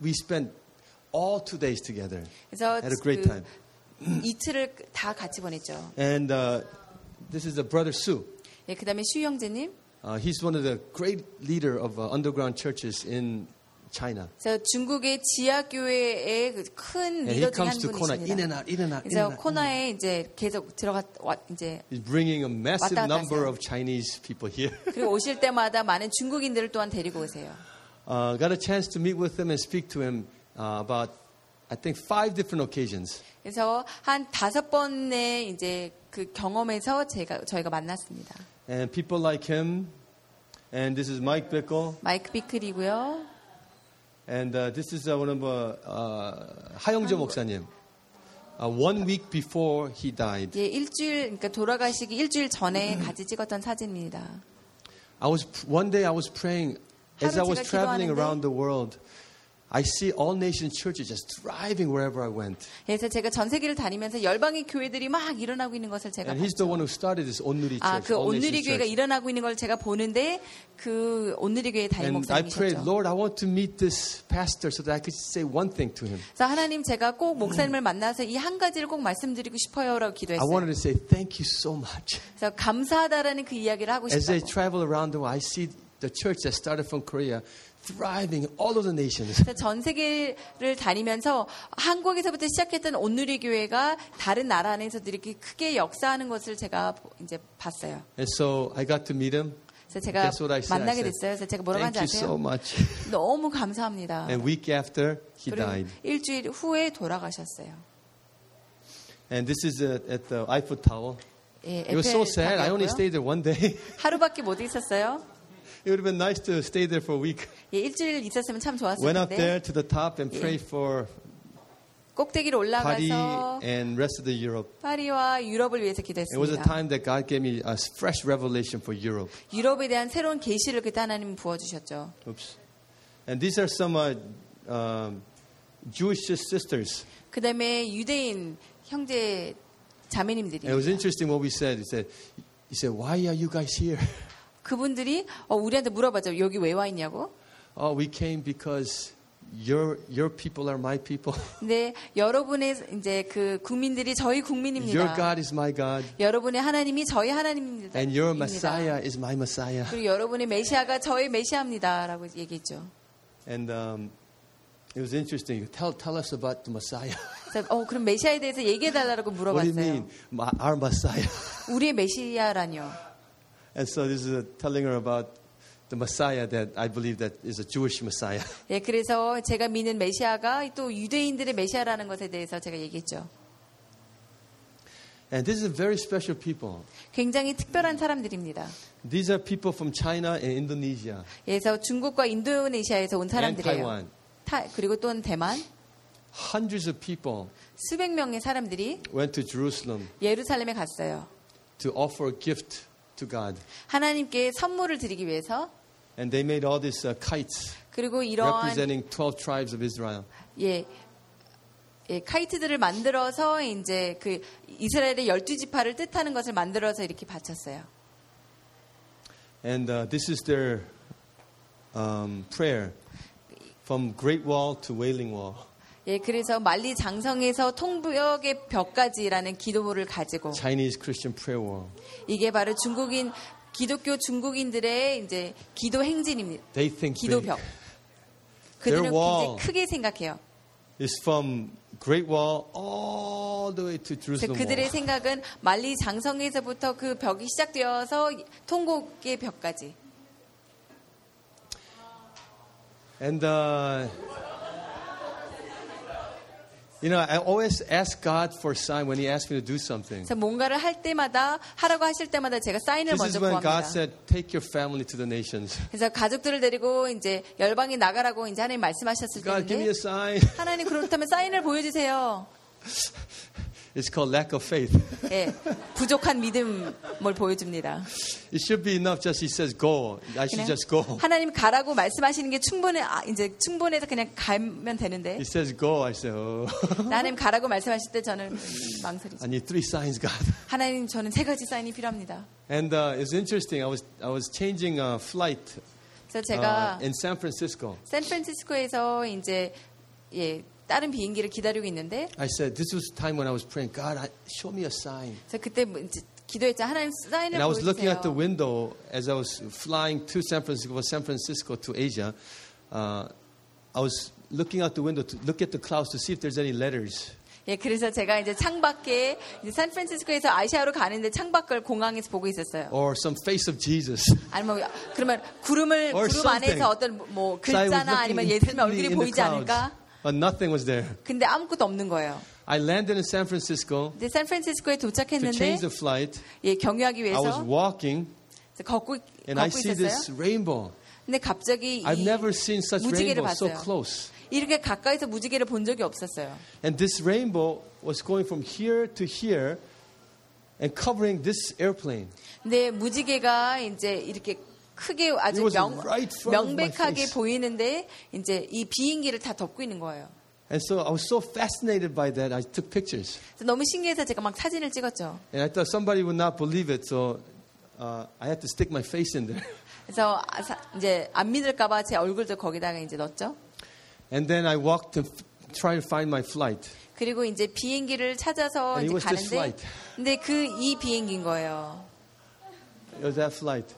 we spent all two days together. 그래서 Had a great 그 time. 이틀을 다 같이 보냈죠. And uh, this is a brother Sue. 예, 그다음에 슈 형제님. Uh, he's one of the great leader of uh, underground churches in China. 그래서 중국의 지하 교회의 그큰 And he 리더 중에 한 comes to Kona in and 분이십니다. out, in and out, in 그래서. 코나에 이제 계속 들어갔 와 이제 bringing a massive number of Chinese people here. 그리고 오실 때마다 많은 중국인들을 또한 데리고 오세요. Uh, got a chance to meet with him and speak to him uh, about, I think, five different occasions. 그래서 한 다섯 번의 이제 그 경험에서 제가 저희가 만났습니다. And people like him, and this is Mike Bickle, 마이크 비클이고요. and uh, this is uh, one of uh, uh, 하영조 목사님. Uh, one week before he died, 예, 일주일 그러니까 돌아가시기 일주일 전에 같이 찍었던 사진입니다. I was one day I was praying as I 하루 was 제가 traveling 기도하는데 around the world. I see all nation churches just thriving wherever I went. 그래서 제가 전 세계를 다니면서 열방의 교회들이 막 일어나고 있는 것을 제가 And he's the one who started this 온누리 아, church. 그 온누리 교회가. 일어나고 있는 걸 제가 보는데 그 온누리 교회 담임 And I prayed, 목사님이셨죠. Lord, I want to meet this pastor so that I could say one thing to him. 그래서 하나님 제가 꼭 목사님을 만나서 이 한 가지를 꼭 말씀드리고 싶어요라고 I 기도했어요. wanted to say thank you so much. 그래서 감사하다라는 그 이야기를 하고 As I travel around the world, I see the church that started from Korea thriving in all of the nations. 전 세계를 다니면서 한국에서부터 시작했던 온누리 교회가 다른 나라 안에서도 이렇게 크게 역사하는 것을 제가 보- 이제 봤어요. And so I got to meet him. 그래서 제가 Guess what I said? I 만나게 됐어요. 그래서 제가 뭐라고 Thank 하는지 you so 아세요? much. 너무 감사합니다. And week after, he died. 일주일 후에 돌아가셨어요. And this is uh, at the Eiffel Tower. 예, It was so sad. I only stayed there one day. 하루밖에 못 있었어요. It would have been nice to stay there for a week. 예, 일주일 있었으면 참 좋았을 Went up 텐데 there to the top and prayed for 꼭대기로 Paris 올라가서 and rest of the Europe. 파리와 유럽을 위해서 It was a 기도했습니다. time that God gave me a fresh revelation for Europe. 유럽에 대한 새로운 계시를 그때 하나님 부어주셨죠. Oops. And these are some uh, um, Jewish sisters. 그 다음에 유대인 형제 자매님들이 And it was interesting what we said. He said, he said, why are you guys here? 그분들이 어, 우리한테 물어봤죠. 여기 왜 와 있냐고. Oh, we came because your your people are my people. 근데 여러분의 이제 그 국민들이 저희 Your 국민입니다. God is my God, 여러분의 하나님이 저희 하나님입니다. and your. Messiah is my Messiah. 그리고 여러분의 메시아가 저희 메시아입니다라고 얘기했죠. And um, it was interesting. Tell tell us about the Messiah. 어 그럼 메시아에 대해서 얘기해 달라고 what do you 물어봤어요. mean, our Messiah? 우리의 메시아라뇨. And so this is uh, telling her about the Messiah that I believe that is a Jewish Messiah. 예, 그래서 제가 믿는 메시아가 또 유대인들의 메시아라는 것에 대해서 제가 얘기했죠. And this is very special people. 굉장히 특별한 사람들입니다. These are people from China and Indonesia 그래서 중국과 인도네시아에서 온 and 사람들이에요. Taiwan. 타- 그리고 또 대만 Hundreds of people 수백 명의 사람들이 went to Jerusalem 예루살렘에 갔어요. to offer a gift to God. 하나님께 선물을 드리기 위해서 And they made all these uh, kites 그리고 이러한 representing 12 tribes of Israel. 예, 예, 카이트들을 만들어서 이제 그 이스라엘의 열두 지파를 뜻하는 것을 만들어서 이렇게 바쳤어요. And uh, this is their um, prayer from Great Wall to Wailing Wall. 예, 그래서 만리 장성에서 통벽의 벽까지라는 기도를 가지고 Chinese Christian prayer wall. 이게 바로 중국인 기독교 중국인들의 이제 기도 행진입니다. They think big. 기도벽. 그들은 Their wall. 굉장히 크게 생각해요. It's from Great Wall all the way to Jerusalem 그들의. 생각은 만리 장성에서부터 그 벽이 시작되어서 통곡의 벽까지. And uh, you know, I always ask God for a sign when He asks me to do something. 그래서 뭔가를 할 때마다 하라고 하실 때마다 제가 사인을 This is 먼저 when God 구합니다. said, "Take your family to the nations." 그래서 가족들을 데리고 이제 열방에 나가라고 이제 하나님 말씀하셨을 God, give me a 때인데 sign. 하나님 그렇다면 사인을 보여주세요. It's called lack of faith. 예, 부족한 믿음을 보여줍니다. It should be enough. Just He says, "Go." I should just go. 하나님 가라고 말씀하시는 게 충분해 아, 이제 충분해서 그냥 가면 되는데 He says, "Go." I say, "Oh, 하나님 가라고 말씀하실 때 저는 음, 망설이죠. I need three signs, God." 하나님 저는 세 가지 사인이 필요합니다. And uh, it's interesting. I was I was changing a flight 그래서 uh, 제가 in San Francisco. 샌프란시스코에서 이제 예 다른 비행기를 기다리고 있는데 I said, "This was the time when I was praying. God, I, show me a sign." 그래서 그때 뭐 기도했죠. 하나님 사인을 And I was looking at the 보여주세요. window as I was flying to San Francisco, San Francisco to Asia. Uh, I was looking out the window to look at the clouds to see if there's any letters. 예, 그래서 제가 이제 창밖에 이제 샌프란시스코에서 아시아로 가는데 창밖을 공항에서 보고 있었어요. or some face of Jesus. 아니면 그러면 구름을 구름. 안에서 어떤 뭐 글자나 아니면 예수님의 얼굴이 보이지 않을까? But nothing was there. 근데 아무것도 없는 거예요. I landed in San Francisco 이제 샌프란시스코에 to 도착했는데 change the flight. 예, 경유하기 I was 위해서 walking 걷고 and I 걷고 see this 있었어요. rainbow. 근데 갑자기 I've 이 never seen such 무지개를 rainbow so 봤어요. close. 이렇게 가까이서 무지개를 본 적이 없었어요. And this rainbow was going from here to here and covering this airplane. 근데 무지개가 이제 이렇게 크게 아주 명, right 명백하게. 보이는데 이제 이 비행기를 다 덮고 있는 거예요. And so I was so fascinated by that, I took pictures. 너무 신기해서 제가 막 사진을 찍었죠. And I thought somebody would not believe it, so uh, I had to stick my face in there. 그래서 아, 사- 이제 안 믿을까봐 제 얼굴도 거기다가 이제 넣었죠. And then I walked to try to find my flight. 그리고 이제 비행기를 찾아서 이제 가는데. 근데 그 이 비행기인 거예요. It was that flight.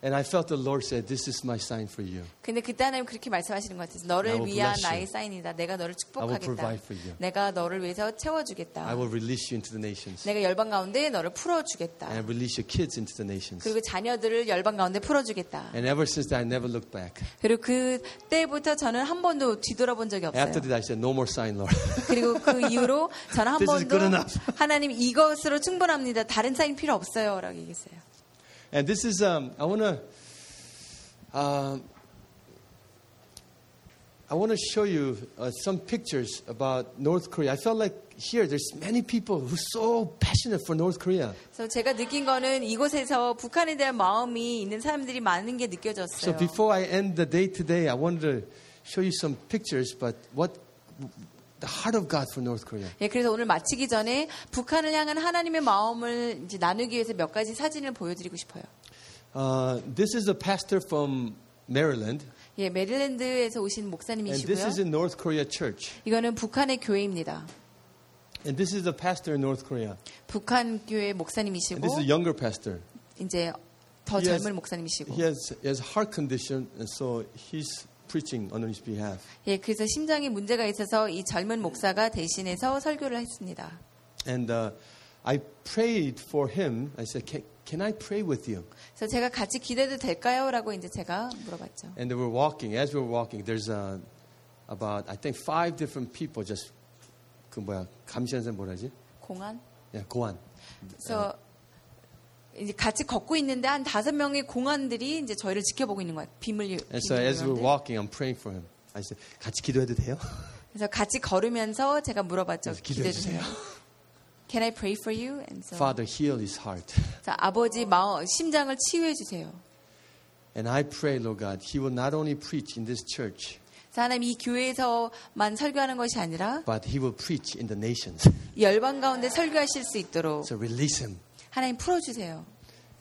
And I felt the Lord said, This is my sign for you. 근데 그때 하나님 그렇게 말씀하시는 것 같아서 I 너를 will 위한. 나의 사인이다. 내가 너를 축복하겠다. provide for you. 내가 너를 위해서 채워주겠다. I will release you into the nations. 내가 열방 가운데 너를 풀어주겠다. And I release your kids into the nations. 그리고 자녀들을 열방 가운데 풀어주겠다. And ever since that, I never looked back. 그리고 그 때부터 저는 한 번도 뒤돌아본 적이 없어요. After that, I said, No more sign, Lord. 그리고 그 이후로 저는 한 번도. 하나님 이것으로 충분합니다. 다른 사인 필요 없어요라고 얘기했어요. and this is, um, I want to. Um, I want to show you uh, some pictures about North Korea. I felt like here there's many people who are so passionate for North Korea. 그래서 제가 느낀 거는 이곳에서 북한에 대한 마음이 있는 사람들이 많은 게 So 느껴졌어요. before I end the day today, I wanted to show you some pictures, but what the heart of God for North Korea. 예, 그래서 오늘 마치기 전에 북한을 향한 하나님의 마음을 이제 나누기 위해서 몇 가지 사진을 보여드리고 싶어요. Uh, this is a pastor from Maryland, 예, 메릴랜드에서 오신 and 목사님이시고요. this is in North Korea church. 이거는 북한의 교회입니다. And this is a pastor in North Korea. 북한 교회 And 목사님이시고 this is a younger pastor. 이제 더 젊은 목사님이시고 He has, he has heart condition, and so he's preaching on his behalf. 예, 그래서 심장에 문제가 있어서 이 젊은 목사가 대신해서 설교를 했습니다. And uh, I prayed for him. I said, can, can I pray with you? 그래서 제가 같이 기도해도 될까요? 라고 이제 제가 물어봤죠. And they were walking. As we were walking, there's uh, about, I think, five different people just, 그 뭐야, 감시하는 뭐라지? 공안? Yeah, 고안. 그래서 이제 같이 걷고 있는데 한 다섯 명의 공안들이 이제 저희를 지켜보고 있는 거예요. And so as we were walking, I'm praying for him. I said, 같이 기도해도 돼요? 그래서 같이 걸으면서 제가 물어봤죠. 기도해 기도해주세요. Can I pray for you? And so, Father, heal his heart. 그래서 아버지 마음, 심장을 치유해 주세요. And I pray, Lord God, he will not only preach in this church, 하나님 이 교회에서만 설교하는 것이 아니라 but he will preach in the nations. 이 열방 가운데 설교하실 수 있도록 So release him. 하나님 풀어주세요.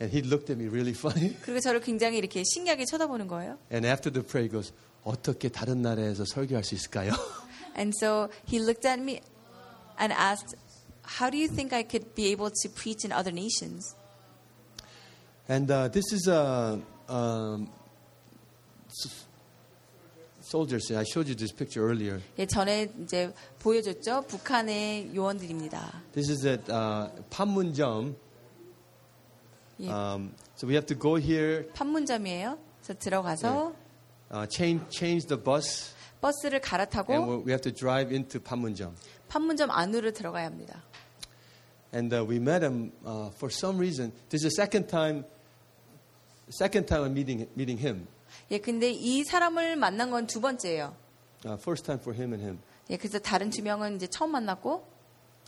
And he looked at me really funny. 그리고 저를 굉장히 이렇게 신기하게 쳐다보는 거예요. And after the prayer, he goes, 어떻게 다른 나라에서 설교할 수 있을까요? And so he looked at me and asked, How do you think I could be able to preach in other nations? And uh, this is a um, s- soldiers. I showed you this picture earlier. 예, 전에 이제 보여줬죠. 북한의 요원들입니다. This is at uh, 판문점. 예, Um, so we have to go here, 판문점이에요. 그래서 들어가서 uh, change change the bus, 버스를 and 갈아타고 we we have to drive into 판문점. 판문점 안으로 들어가야 합니다. And uh, we met him uh, for some reason. This is the second time. Second time I'm meeting meeting him. 예, 근데 이 사람을 만난 건 두 번째예요. Uh, first time for him and him. 예, 그래서 다른 두 명은 이제 처음 만났고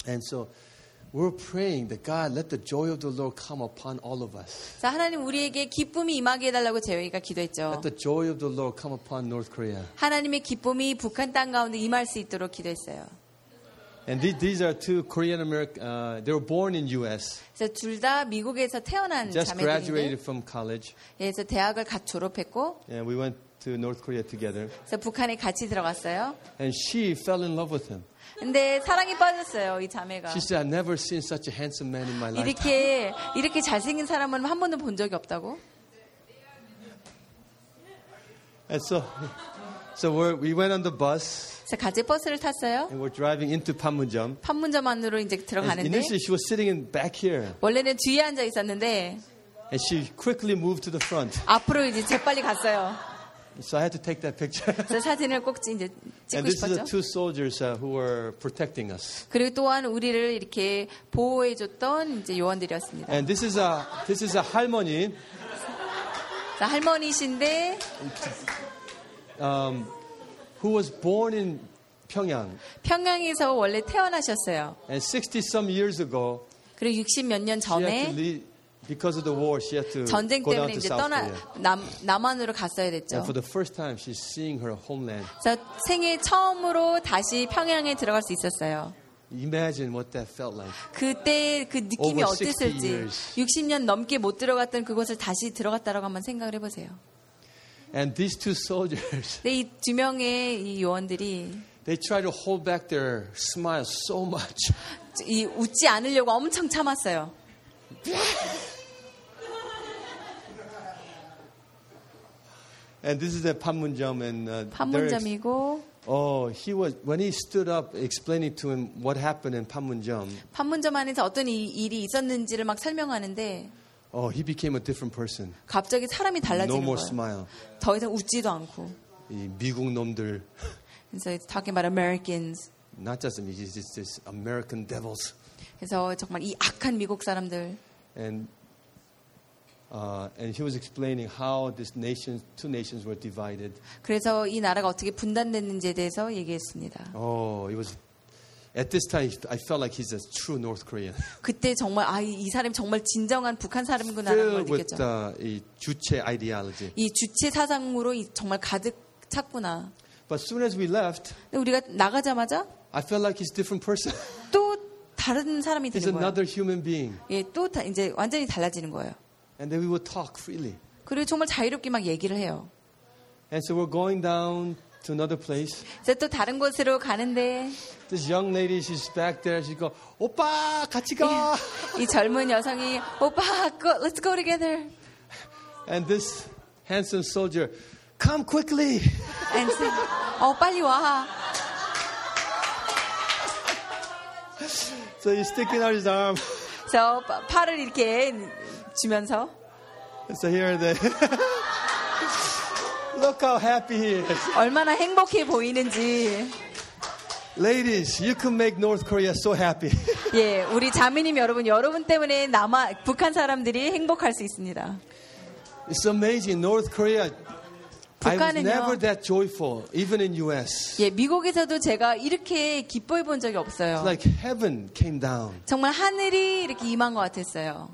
And so we're praying that God let the joy of the Lord come upon all of us. 자, 하나님 우리에게 기쁨이 임하게 해달라고 저희가 기도했죠. Let the joy of the Lord come upon North Korea. 하나님의 기쁨이 북한 땅 가운데 임할 수 있도록 기도했어요. And these, these are two Korean American. Uh, they were born in U.S. 그래서 둘 다 미국에서 태어난 Just 자매들인데 graduated from college, 예, 그래서 대학을 같이 졸업했고 and we went to North Korea together. 그래서 북한에 같이 들어갔어요. And she fell in love with him. 근데 사랑이 빠졌어요, 이 자매가. She said, "I've never seen such a handsome man in my life." 이렇게 이렇게 잘생긴 사람은 한 번도 본 적이 없다고. And so, so we're, we went on the bus, 그래서 같이 버스를 탔어요. and we're driving into Panmunjom. 판문점 안으로 이제 들어가는데 initially, she was sitting in back here, 원래는 뒤에 앉아 있었는데 and she quickly moved to the front. 앞으로 이제 재빨리 갔어요. So I had to take that picture. 그래서 사진을 꼭 찍- 이제 and 찍고 this is the 싶었죠. two soldiers uh, who were protecting us. 그리고 또한 우리를 이렇게 보호해줬던 이제 요원들이었습니다. And this is a this is a 할머니 자, 할머니신데 um, who was born in Pyongyang. 평양에서 원래 태어나셨어요. And 60 some years ago, 그리고 60 몇 년 she had to 전에 leave, Because of the war, she had to 전쟁 때문에 이제 떠나. 남 남한으로 갔어야 됐죠. And for the first time, she's seeing her homeland. 그래서 생애 처음으로 다시 평양에 들어갈 수 있었어요. Imagine what that felt like. 그때 그 느낌이 Over 60 어땠을지 years. 60년 넘게 못 들어갔던 그곳을 다시 들어갔다라고 한번 생각을 해보세요. And these two soldiers, 근데 이두 명의 이 요원들이 they try to hold back their smile so much. 이 웃지 않으려고 엄청 참았어요. And this is at Panmunjom, and uh, 판문점이고 oh, he was when he stood up explaining to him what happened in Panmunjom. 판문점 안에서 어떤 이- 일이 있었는지를 막 설명하는데 Oh, he became a different person. 갑자기 사람이 No 달라지는 more 거예요. smile. 더 이상 웃지도 않고. 이 미국 놈들, 그래서 it's talking about Americans. not just me, it's just American devils. 그래서 정말 이 악한 미국 사람들. And uh, and he was explaining how this nation, two nations were divided. 그래서 이 나라가 어떻게 분단됐는지에 대해서 얘기했습니다. Oh, it was. At this time, I felt like he's a true North Korean, 그때 정말 아, 이이 사람이 정말 진정한 북한 사람이구나라는 걸 filled with 느꼈죠. uh, 이 주체 ideology. 이 주체 사상으로 이 정말 가득 찼구나. But soon as we left, 우리가 나가자마자 I felt like he's a different person. 또 다른 사람이 he's 되는 거예요. another human being, 예, 또 다- 이제 완전히 달라지는 거예요. And then we would talk freely. 그리고 정말 자유롭게 막 얘기를 해요. And so we're going down to another place. 그래서 또 다른 곳으로 가는데 This young lady, she's back there. She go, 오빠 같이 가. 이 젊은 여성이 오빠, go, let's go together. And this handsome soldier, come quickly. And say, 어 빨리 와. So he's sticking out his arm. 파- 팔을 이렇게 주면서 So here they. Look how happy he is. 얼마나 행복해 보이는지. Ladies, you can make North Korea so happy. 예, 우리 자매님 여러분, 여러분 때문에 남아 북한 사람들이 행복할 수 있습니다. It's amazing. North Korea. I was never that joyful, even in US. 예, 미국에서도 제가 이렇게 기뻐해 본 적이 없어요. It's like heaven came down. 정말 하늘이 이렇게 임한 것 같았어요.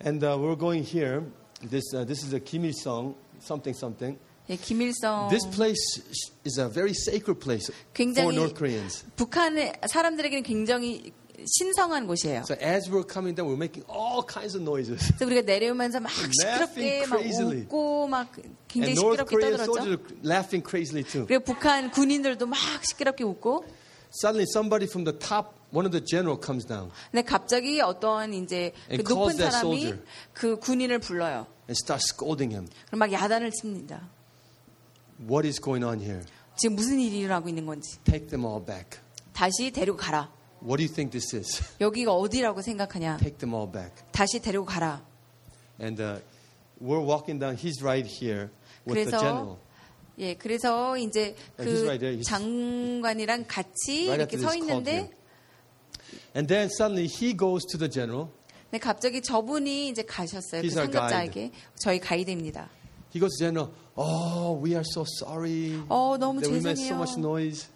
And uh, we're going here. This uh, this is a Kim Il Sung something something. 예, 김일성 This place is a very sacred place for 굉장히 North Koreans. 북한의 사람들에게는 굉장히 신성한 곳이에요. So as we're coming down, we're making all kinds of noises. 그래서 우리가 내려오면서 막 시끄럽게 막 crazily. 웃고 막 굉장히 And North 시끄럽게 Korean 떠들었죠. soldiers are laughing crazily too. 그리고 북한 군인들도 막 시끄럽게 웃고. Suddenly, somebody from the top, one of the general, comes down 근데 갑자기 어떤 이제 그 And 높은 사람이 soldier. 그 군인을 불러요. and starts scolding him. 그럼 막 야단을 칩니다. What is going on here? 지금 무슨 일이 일어나고 있는 건지. Take them all back. 다시 데리고 가라. What do you think this is? 여기가 어디라고 생각하냐. Take them all back. 다시 데리고 가라. And uh, we're walking down. He's right here with the 그래서 general. 예, 그래서 이제 그 장관이랑 같이 Right 이렇게 서 있는데. And then suddenly he goes to the general. 근데 갑자기 저분이 이제 가셨어요. 그 He's our 상급자에게 저희 가이드입니다. He goes to the general. Oh, we are so sorry. 어, 너무 that we made so 죄송해요. much noise.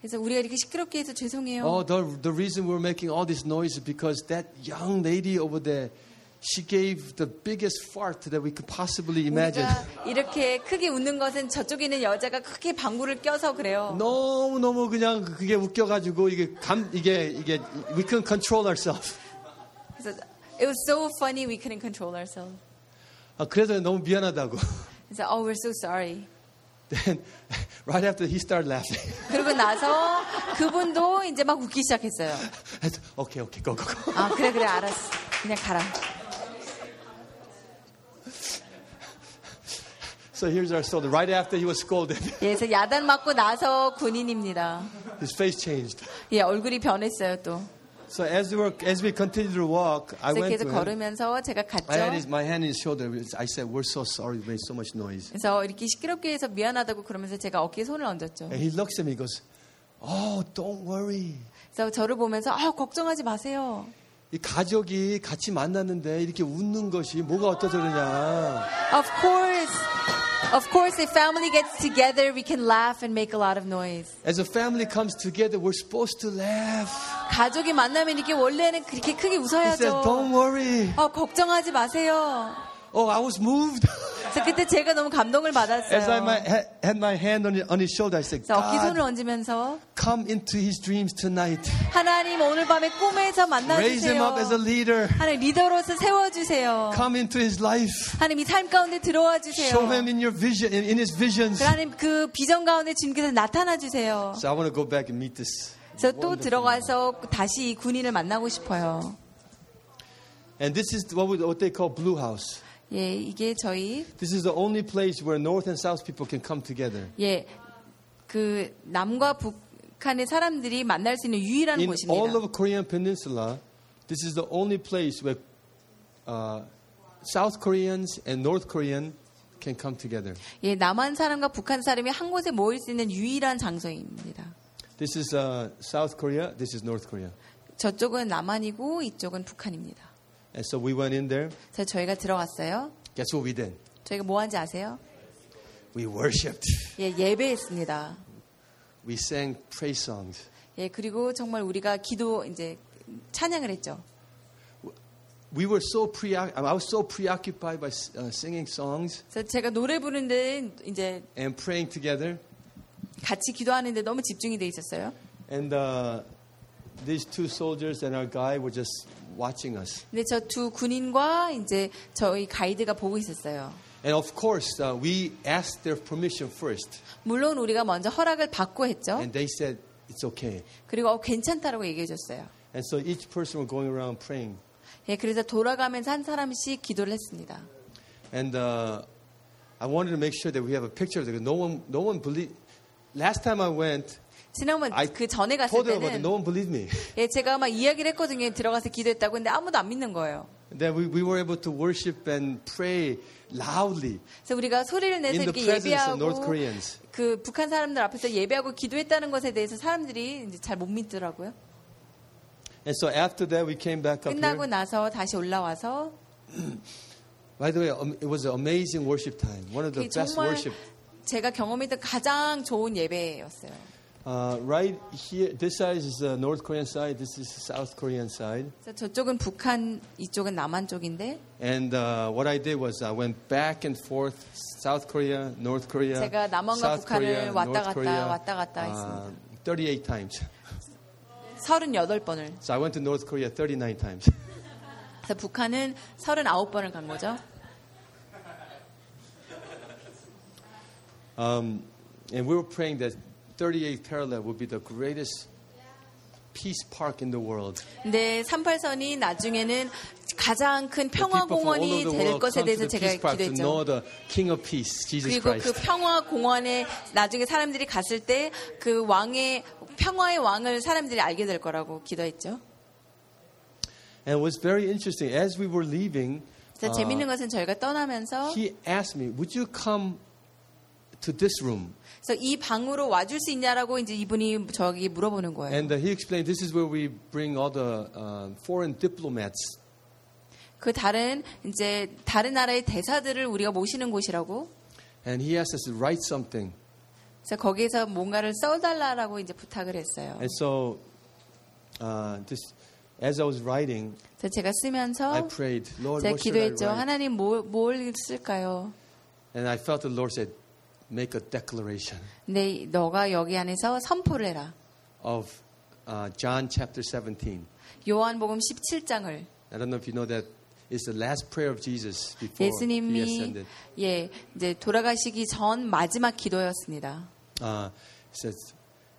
그래서 우리가 이렇게 시끄럽게 해서 죄송해요. Oh, the, the reason we're making all this noise is because that young lady over there, She gave the biggest fart that we could possibly imagine. 이렇게 크게 웃는 것은 저쪽에 있는 여자가 크게 방구를 껴서 그래요. 너무 너무 그냥 그게 웃겨가지고 이게 감 이게 이게 we couldn't control ourselves. 그래서 it was so funny we couldn't control ourselves. 아, 그래서 너무 미안하다고. 그래서 oh we're so sorry. Then right after he started laughing. 그러고 나서 그분도 이제 막 웃기 시작했어요. 오케이 오케이 고고 고. 아 그래 그래 알았어. 그냥 가라. So here's our soldier. Right after he was scolded, 예, 그래서 야단 맞고 나서 군인입니다. his face changed. 예, 얼굴이 변했어요 또. So as we were as we continued to walk, I 그래서 went 계속 to him. 걸으면서 제가 I had 갔죠. his, my hand in his shoulder. I said, "We're so sorry. We made so much noise." 그래서 이렇게 시끄럽게 해서 미안하다고 그러면서 제가 어깨에 손을 얹었죠. And he looks at me. He goes, "Oh, don't worry. 그래서 저를 보면서 아 걱정하지 마세요. 이 가족이 같이 만났는데 이렇게 웃는 것이 뭐가 어떠서 그러냐. Of course, of course, if family gets together, we can laugh and make a lot of noise. As a family comes together, we're supposed to laugh. 가족이 만나면 이렇게 원래는 그렇게 크게 He said, 웃어야죠. Don't worry. 어, 걱정하지 마세요. Oh, I was moved. 그래서 그때 제가 너무 감동을 As I 받았어요. my, had, my hand on, on his shoulder, I said, 어깨 손을 얹으면서 come into his dreams tonight. 하나님 오늘 밤에 꿈에서 Raise him up as a 만나주세요. leader. 하나님 리더로서 세워주세요. Come into his life. 하나님 이 삶 가운데 들어와 주세요. Show him in your vision, in, in his visions. 하나님 그 비전 가운데 주님께서 나타나 주세요. So I want to go back and meet this. 그래서 또 들어가서 다시 이 군인을 만나고 싶어요. And this is what they call Blue House. 예, 이게 저희 This is the only place where North and South people can come together. 예, 그 남과 북한의 사람들이 만날 수 있는 유일한 In all 곳입니다. of Korean Peninsula, this is the only place where uh, South Koreans and North Korean can come together. 예, 남한 사람과 북한 사람이 한 곳에 모일 수 있는 유일한 장소입니다. This is uh, South Korea. This is North Korea. 저쪽은 남한이고 이쪽은 북한입니다. And so we went in there. 그래서 저희가 들어갔어요. Guess what we did? 저희가 뭐 한지 아세요? We worshipped. 예, 예배했습니다. We sang praise songs. 예, 그리고 정말 우리가 기도 이제 찬양을 했죠. We were so pre. I was so preoccupied by uh, singing songs 그래서 제가 노래 부르는데 이제 and praying together. 같이 기도하는데 너무 집중이 돼 있었어요. And uh, these two soldiers and our guy were just watching us. 근데 저 두 군인과 이제 저희 가이드가 보고 있었어요. And of course, uh, we asked their permission first. 물론 우리가 먼저 허락을 받고 했죠. And they said, it's okay. 그리고 어, 괜찮다라고 얘기해 줬어요. And so each person were going around praying. 예, 그래서 돌아가면서 한 사람씩 기도를 했습니다. And uh, I wanted to make sure that we have a picture of it. No one, no one believed. Last time I went, 지난번 I 그 전에 갔을 them about it. 때는 No one believed me. 예, 제가 막 이야기를 했거든요. 들어가서 기도했다고 근데 아무도 안 믿는 거예요. that we, we were able to worship and pray loudly 그래서 우리가 소리를 내서 in the 이렇게 presence of North 예배하고. 그 북한 사람들 앞에서 예배하고 기도했다는 것에 대해서 사람들이 이제 잘 못 믿더라고요. And so after that, we came back up 끝나고 here. 나서 다시 올라와서 By the way, um, it was an amazing worship time. One of the best worship. 제가 경험했던 가장 좋은 예배였어요. Uh, right here, this side is the North Korean side. This is the South Korean side. 그래서 저쪽은 북한, 이쪽은 남한 쪽인데 And uh, what I did was I went back and forth, South Korea, North Korea, 제가 남한과 South 북한을 Korea, 왔다 North 갔다, Korea, 왔다 갔다 uh, 38 times. 38번을. So I went to North Korea 39 times. 그래서 북한은 39번을 간 거죠. Um, and we were praying that 38th parallel would be the greatest peace park in the world. 근데 38선이 나중에는 가장 큰 평화 공원이 the 될 것에 대해서 제가 기도했죠. the King of Peace, Jesus 그리고 그 Christ. 평화 공원에 나중에 사람들이 갔을 때 그 왕의 평화의 왕을 사람들이 알게 될 거라고 기도했죠. And it was very interesting. As we were leaving, uh, 재밌는 것은 저희가 떠나면서 he asked me, "Would you come to this room?" 그래서 이 방으로 와줄 수 있냐라고 이제 이분이 저기 물어보는 거예요. And uh, he explained, "This is where we bring all the uh, foreign diplomats." 그 다른 이제 다른 나라의 대사들을 우리가 모시는 곳이라고. And he asked us to write something. 그래서 거기서 뭔가를 써달라라고 이제 부탁을 했어요. And so, uh, this, as I was writing, 제가 쓰면서 I prayed, "Lord, 제가 기도했죠. write?" 하나님 뭘, 뭘 쓸까요? And I felt the Lord said, "Make a declaration 네, 너가 여기 안에서 선포를 해라. of uh, John chapter 17." 요한복음 17장을 I don't know if you know that it's the last prayer of Jesus before he 예수님이 ascended. 예 이제 돌아가시기 전 마지막 기도였습니다. Uh, says,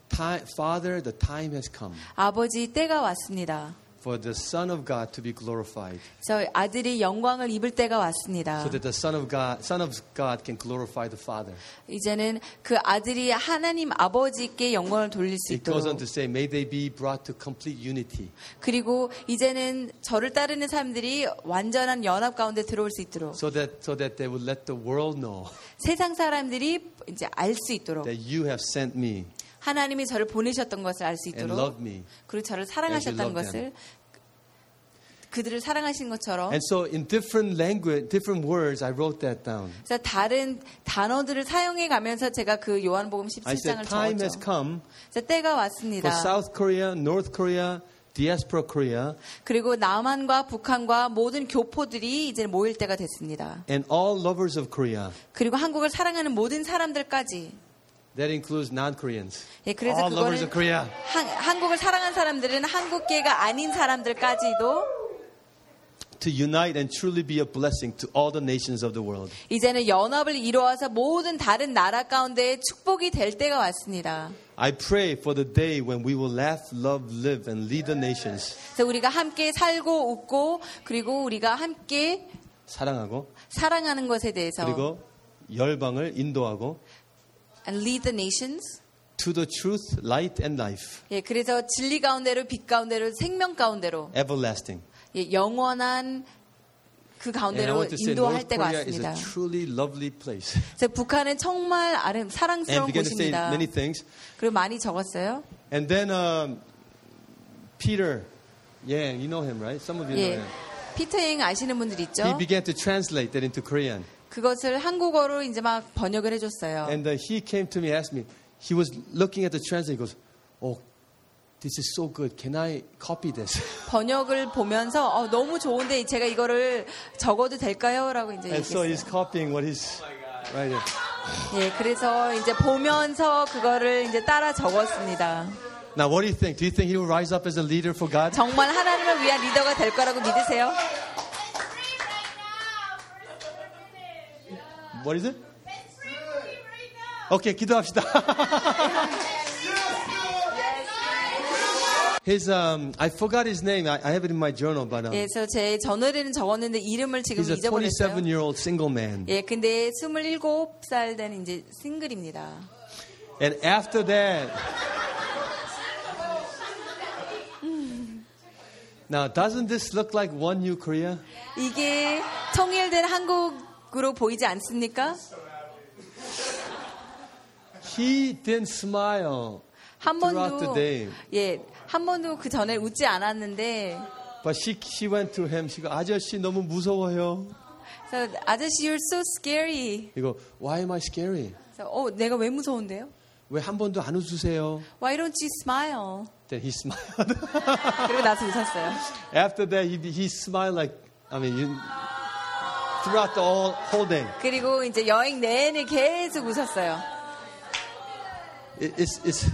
"Ti- Father, the time has come 아버지 때가 왔습니다. For the Son of God to be glorified, 그래서 아들이 영광을 입을 때가 왔습니다. so that the Son of God, Son of God, can glorify the Father." 이제는 그 아들이 하나님 아버지께 영광을 돌릴 수 It goes on 있도록 to say, "May they be brought to complete unity." 그리고 이제는 저를 따르는 사람들이 완전한 연합 가운데 들어올 수 있도록 So that so that they would let the world know 세상 사람들이 이제 알 수 있도록 that you have sent me 하나님이 저를 보내셨던 것을 알수 and 있도록. 그리고 저를 사랑하셨다는 love 것을 그들을 사랑하신 것처럼 And so, in different language, different words, I wrote that down. 그래서 다른 단어들을 사용해 가면서 제가 그 요한복음 I said, 17장을 "Time has 적었죠. come 그래서 때가 for 왔습니다. South Korea, North Korea, diaspora Korea, 그리고 남한과 북한과 모든 교포들이 이제 모일 때가 됐습니다. and all lovers of Korea. 그리고 한국을 사랑하는 모든 사람들까지. That includes non-Koreans. 예, 그래서 all lovers of Korea. 한, 한국을 사랑하는 사람들은 한국계가 아닌 사람들까지도 To unite and truly be a blessing to all the nations of the world. 이제는 연합을 이루어서 모든 다른 나라 가운데 축복이 될 때가 왔습니다. I pray for the day when we will laugh, love, live, and lead the nations. 그래서 우리가 함께 살고 웃고 그리고 우리가 함께 사랑하고 사랑하는 것에 대해서 그리고 열방을 인도하고 and lead the nations. to the truth, light, and life, 예, 그래서 진리 가운데로 빛 가운데로 생명 가운데로 everlasting. 예, 영원한 그 가운데로 인도할 때가 왔습니다. truly lovely place. 그래서 북한은 정말 아름 사랑스러운 곳입니다. many things. 그리고 많이 적었어요. And then um, Peter, yeah, you know him, right? Some of you know 예, him. 피터잉 아시는 분들 He 있죠? began to translate that into Korean. 그것을 한국어로 이제 막 번역을 해줬어요. And uh, he came to me, asked me, he was looking at the translate, he goes, Oh, this is so good. Can I copy this? 번역을 보면서 어, 너무 좋은데 제가 이거를 적어도 될까요? 라고 이제 And so 얘기했어요. he's copying what he's right here. 예, 그래서 이제 보면서 그거를 이제 따라 적었습니다. Now, what do you think? Do you think he will rise up as a leader for God? 정말 하나님을 위한 리더가 될 거라고 믿으세요? What is it? Okay, 기도합시다. His um, I forgot his name. I, I have it in my journal, but um, 예, 그래서 제 전월에는 적었는데 이름을 지금 he's a 잊어버렸어요. 27-year-old single man. 예, 근데 27살 된 이제 싱글입니다. And after that, now doesn't this look like one new Korea? 이게 통일된 한국 으로 보이지 않습니까? He didn't smile 한 throughout the 번도 day, 예, 한 번도 그 전에 웃지 않았는데 but she she went to him. She 아저씨 너무 무서워요. 그래서 아저씨 you're so scary. Go, Why am I scary? 그래서 어, 내가 왜 무서운데요? 왜 한 번도 안 웃으세요? Why don't you smile? Then he smiled. 그리고 나서 웃었어요. After that, he he smiled like I mean, you, throughout the whole, whole day. 그리고 이제 여행 내내 계속 웃었어요. It, it's it's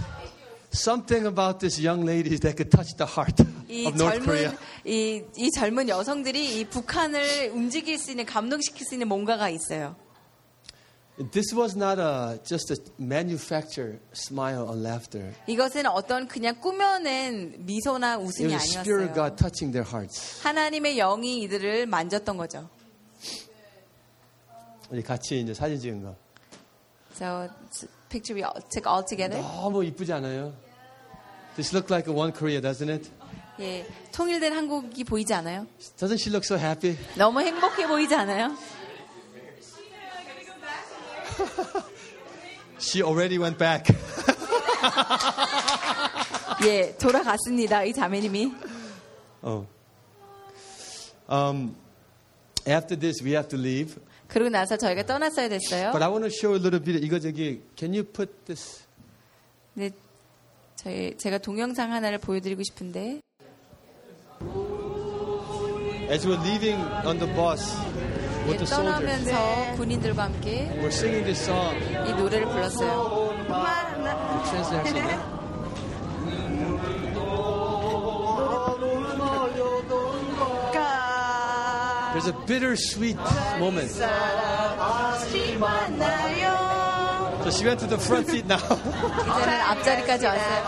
something about this young lady that could touch the heart 이 of North Korea. 젊은 이, 이 젊은 여성들이 이 북한을 움직일 수 있는 감동시킬 수 있는 뭔가가 있어요. This was not a just a manufactured smile or laughter. 이것은 어떤 그냥 꾸며낸 미소나 웃음이 was Spirit 아니었어요. God touching their hearts. 하나님의 영이 이들을 만졌던 거죠. 우리 같이 이제 사진 찍은 거. So picture we all took all together. 너무 이쁘지 않아요? This look like one Korea, doesn't it? 예, 통일된 한국이 보이지 않아요? Doesn't she look so happy? 너무 행복해 보이지 않아요? She already went back. 예, 돌아갔습니다. 이 자매님이. oh. Um, after this, we have to leave. 그러고 나서 저희가 떠났어야 됐어요. But I want to show a little bit. 이거 저기, can you put this? 네, 저희 제가 동영상 하나를 보여드리고 싶은데 As we're leaving on the bus 예, with the soldiers, 떠나면서 군인들과 함께 we're singing this song. 이 노래를 불렀어요. Translate 할 There's a bittersweet moment. So she went to the front seat now. 이제는 앞자리까지 왔어요.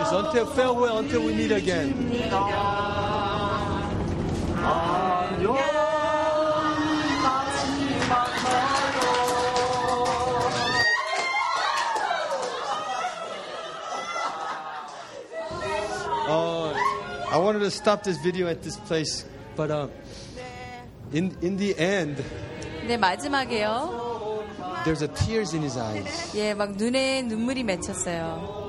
it's until farewell until we meet again. to stop this video at this place, but uh, in in the end, 근데 마지막에요. there's a tears in his eyes, 예, 막 눈에 눈물이 맺혔어요.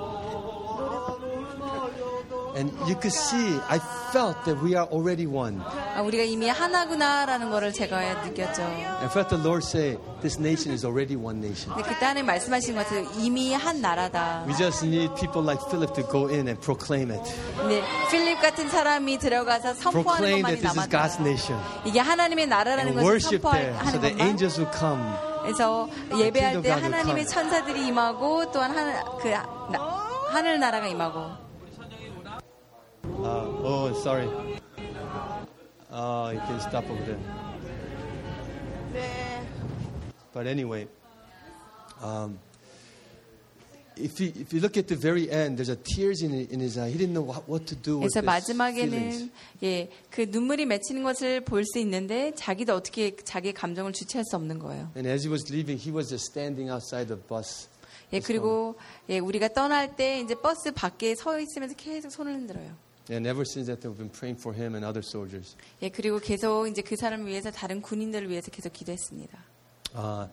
And you could see, I felt that we are already one. 아, 우리가 이미 하나구나라는 거를 제가 느꼈죠. I felt the Lord say, this nation is already one nation. 근데 그때 말씀하신 것 같아요. 이미 한 나라다. We just need people like Philip to go in and proclaim it. 근데 필립 같은 사람이 들어가서 선포하는 Proclaim 것만이 that this is God's 남았다. nation. 이게 하나님의 나라라는 And 것을 worship there so 선포하는 the 것만. angels will come. 그래서 예배할 때 하나님의. 천사들이 임하고 또한 하늘, 그 나- 하늘 나라가 임하고. Uh, oh, sorry. Uh, you can stop over there. But anyway, um, if you if you look at the very end, there's a tears in in his eye. He didn't know what, what to do with 그래서. 마지막에는 예, 그 눈물이 맺히는 것을 볼 수 있는데 자기도 어떻게 자기 감정을 주체할 수 없는 거예요. And as he was leaving, he was just standing outside the bus. 예, 그리고 예, 우리가 떠날 때 이제 버스 밖에 서 있으면서 계속 손을 흔들어요. And ever since that, they've been praying for him and other soldiers. 예, 그리고 계속 이제 그 사람을 위해서 다른 군인들을 위해서 계속 기도했습니다. Uh,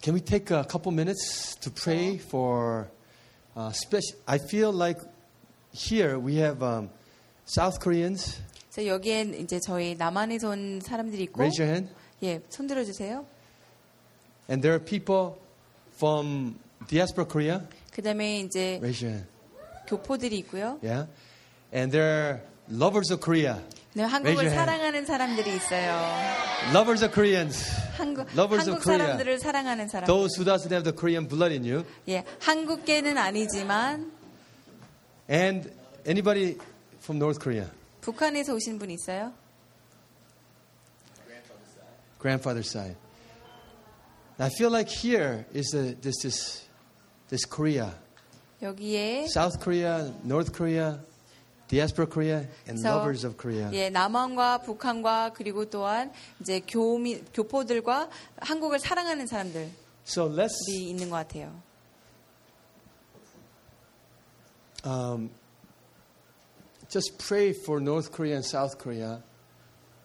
can we take a couple minutes to pray for uh, special? I feel like here we have um, South Koreans. 그래서 여기엔 이제 저희 남한에서 온 사람들이 있고 Raise your hand. 예, 손 들어 주세요. And there are people from diaspora Korea. 그다음에 이제 Raise your hand. 교포들이 있고요. Yeah. And there are lovers of Korea. 네, Raise 한국을 your hand. 사랑하는 사람들이 있어요. Lovers of Koreans. 한국 Lovers of 한국 Korea. 사람들을 사랑하는 사람. Those who doesn't have the Korean blood in you. 예, 한국계는 아니지만 And anybody from North Korea. 북한에서 오신 분 있어요? grandfather's side. I feel like here is a, this, this, this Korea, 여기에 South Korea, North Korea, Diaspora Korea, and lovers of Korea. 예, 남한과 북한과 그리고 또한 이제 교미, 교포들과 한국을 사랑하는 사람들이 So let's 있는 것 같아요. um, just pray for North Korea and South Korea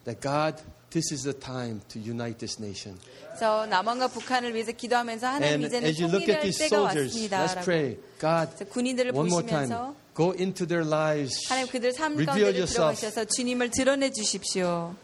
that God, this is the time to unite this nation. 그래서 남한과 북한을 위해서 기도하면서 하나님 And 이제는 as you look at 통일할 these 때가 soldiers, 왔습니다. let's pray. God, 그래서 군인들을 one more time, 보시면서 go into their lives 하나님 그들 삶 Reveal 가운데 yourself. 들어가셔서 주님을 드러내 주십시오.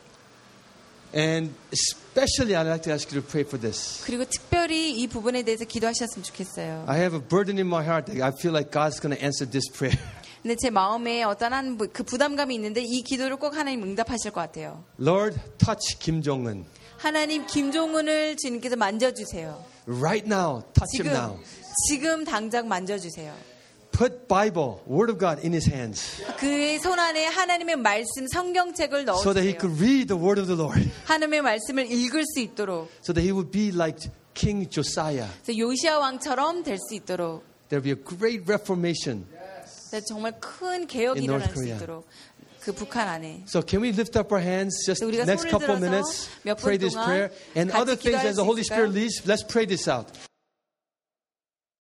And especially, I'd like to ask you to pray for this. 그리고 특별히 이 부분에 대해서 기도하셨으면 좋겠어요. I have a burden in my heart that I feel like God's going to answer this prayer. 근데 제 마음에 어떤 한 그 부담감이 있는데 이 기도를 꼭 하나님 응답하실 것 같아요. Lord, touch Kim Jong Un. 하나님 김종훈을 주님께서 만져주세요. Right now, touch him 지금 now. 지금 당장 만져주세요. Put Bible, Word of God in his hands 그의 손 안에 하나님의 말씀 성경책을 so that he could read the Word of the Lord. 하나님의 말씀을 읽을 수 있도록 So that he would be like King Josiah. 요시아 왕처럼 될 수 있도록 There will be a great reformation. 그래서 정말 큰 개혁이 In North 일어날 수 Korea. 있도록 그 북한 안에 So can we lift up our hands just 그래서 우리가 next 손을 couple 들어서 minutes? 몇분 Pray this 동안 prayer. And 같이 other things 기도할 as the 수 Holy 있을까요? Spirit leads, let's pray this out.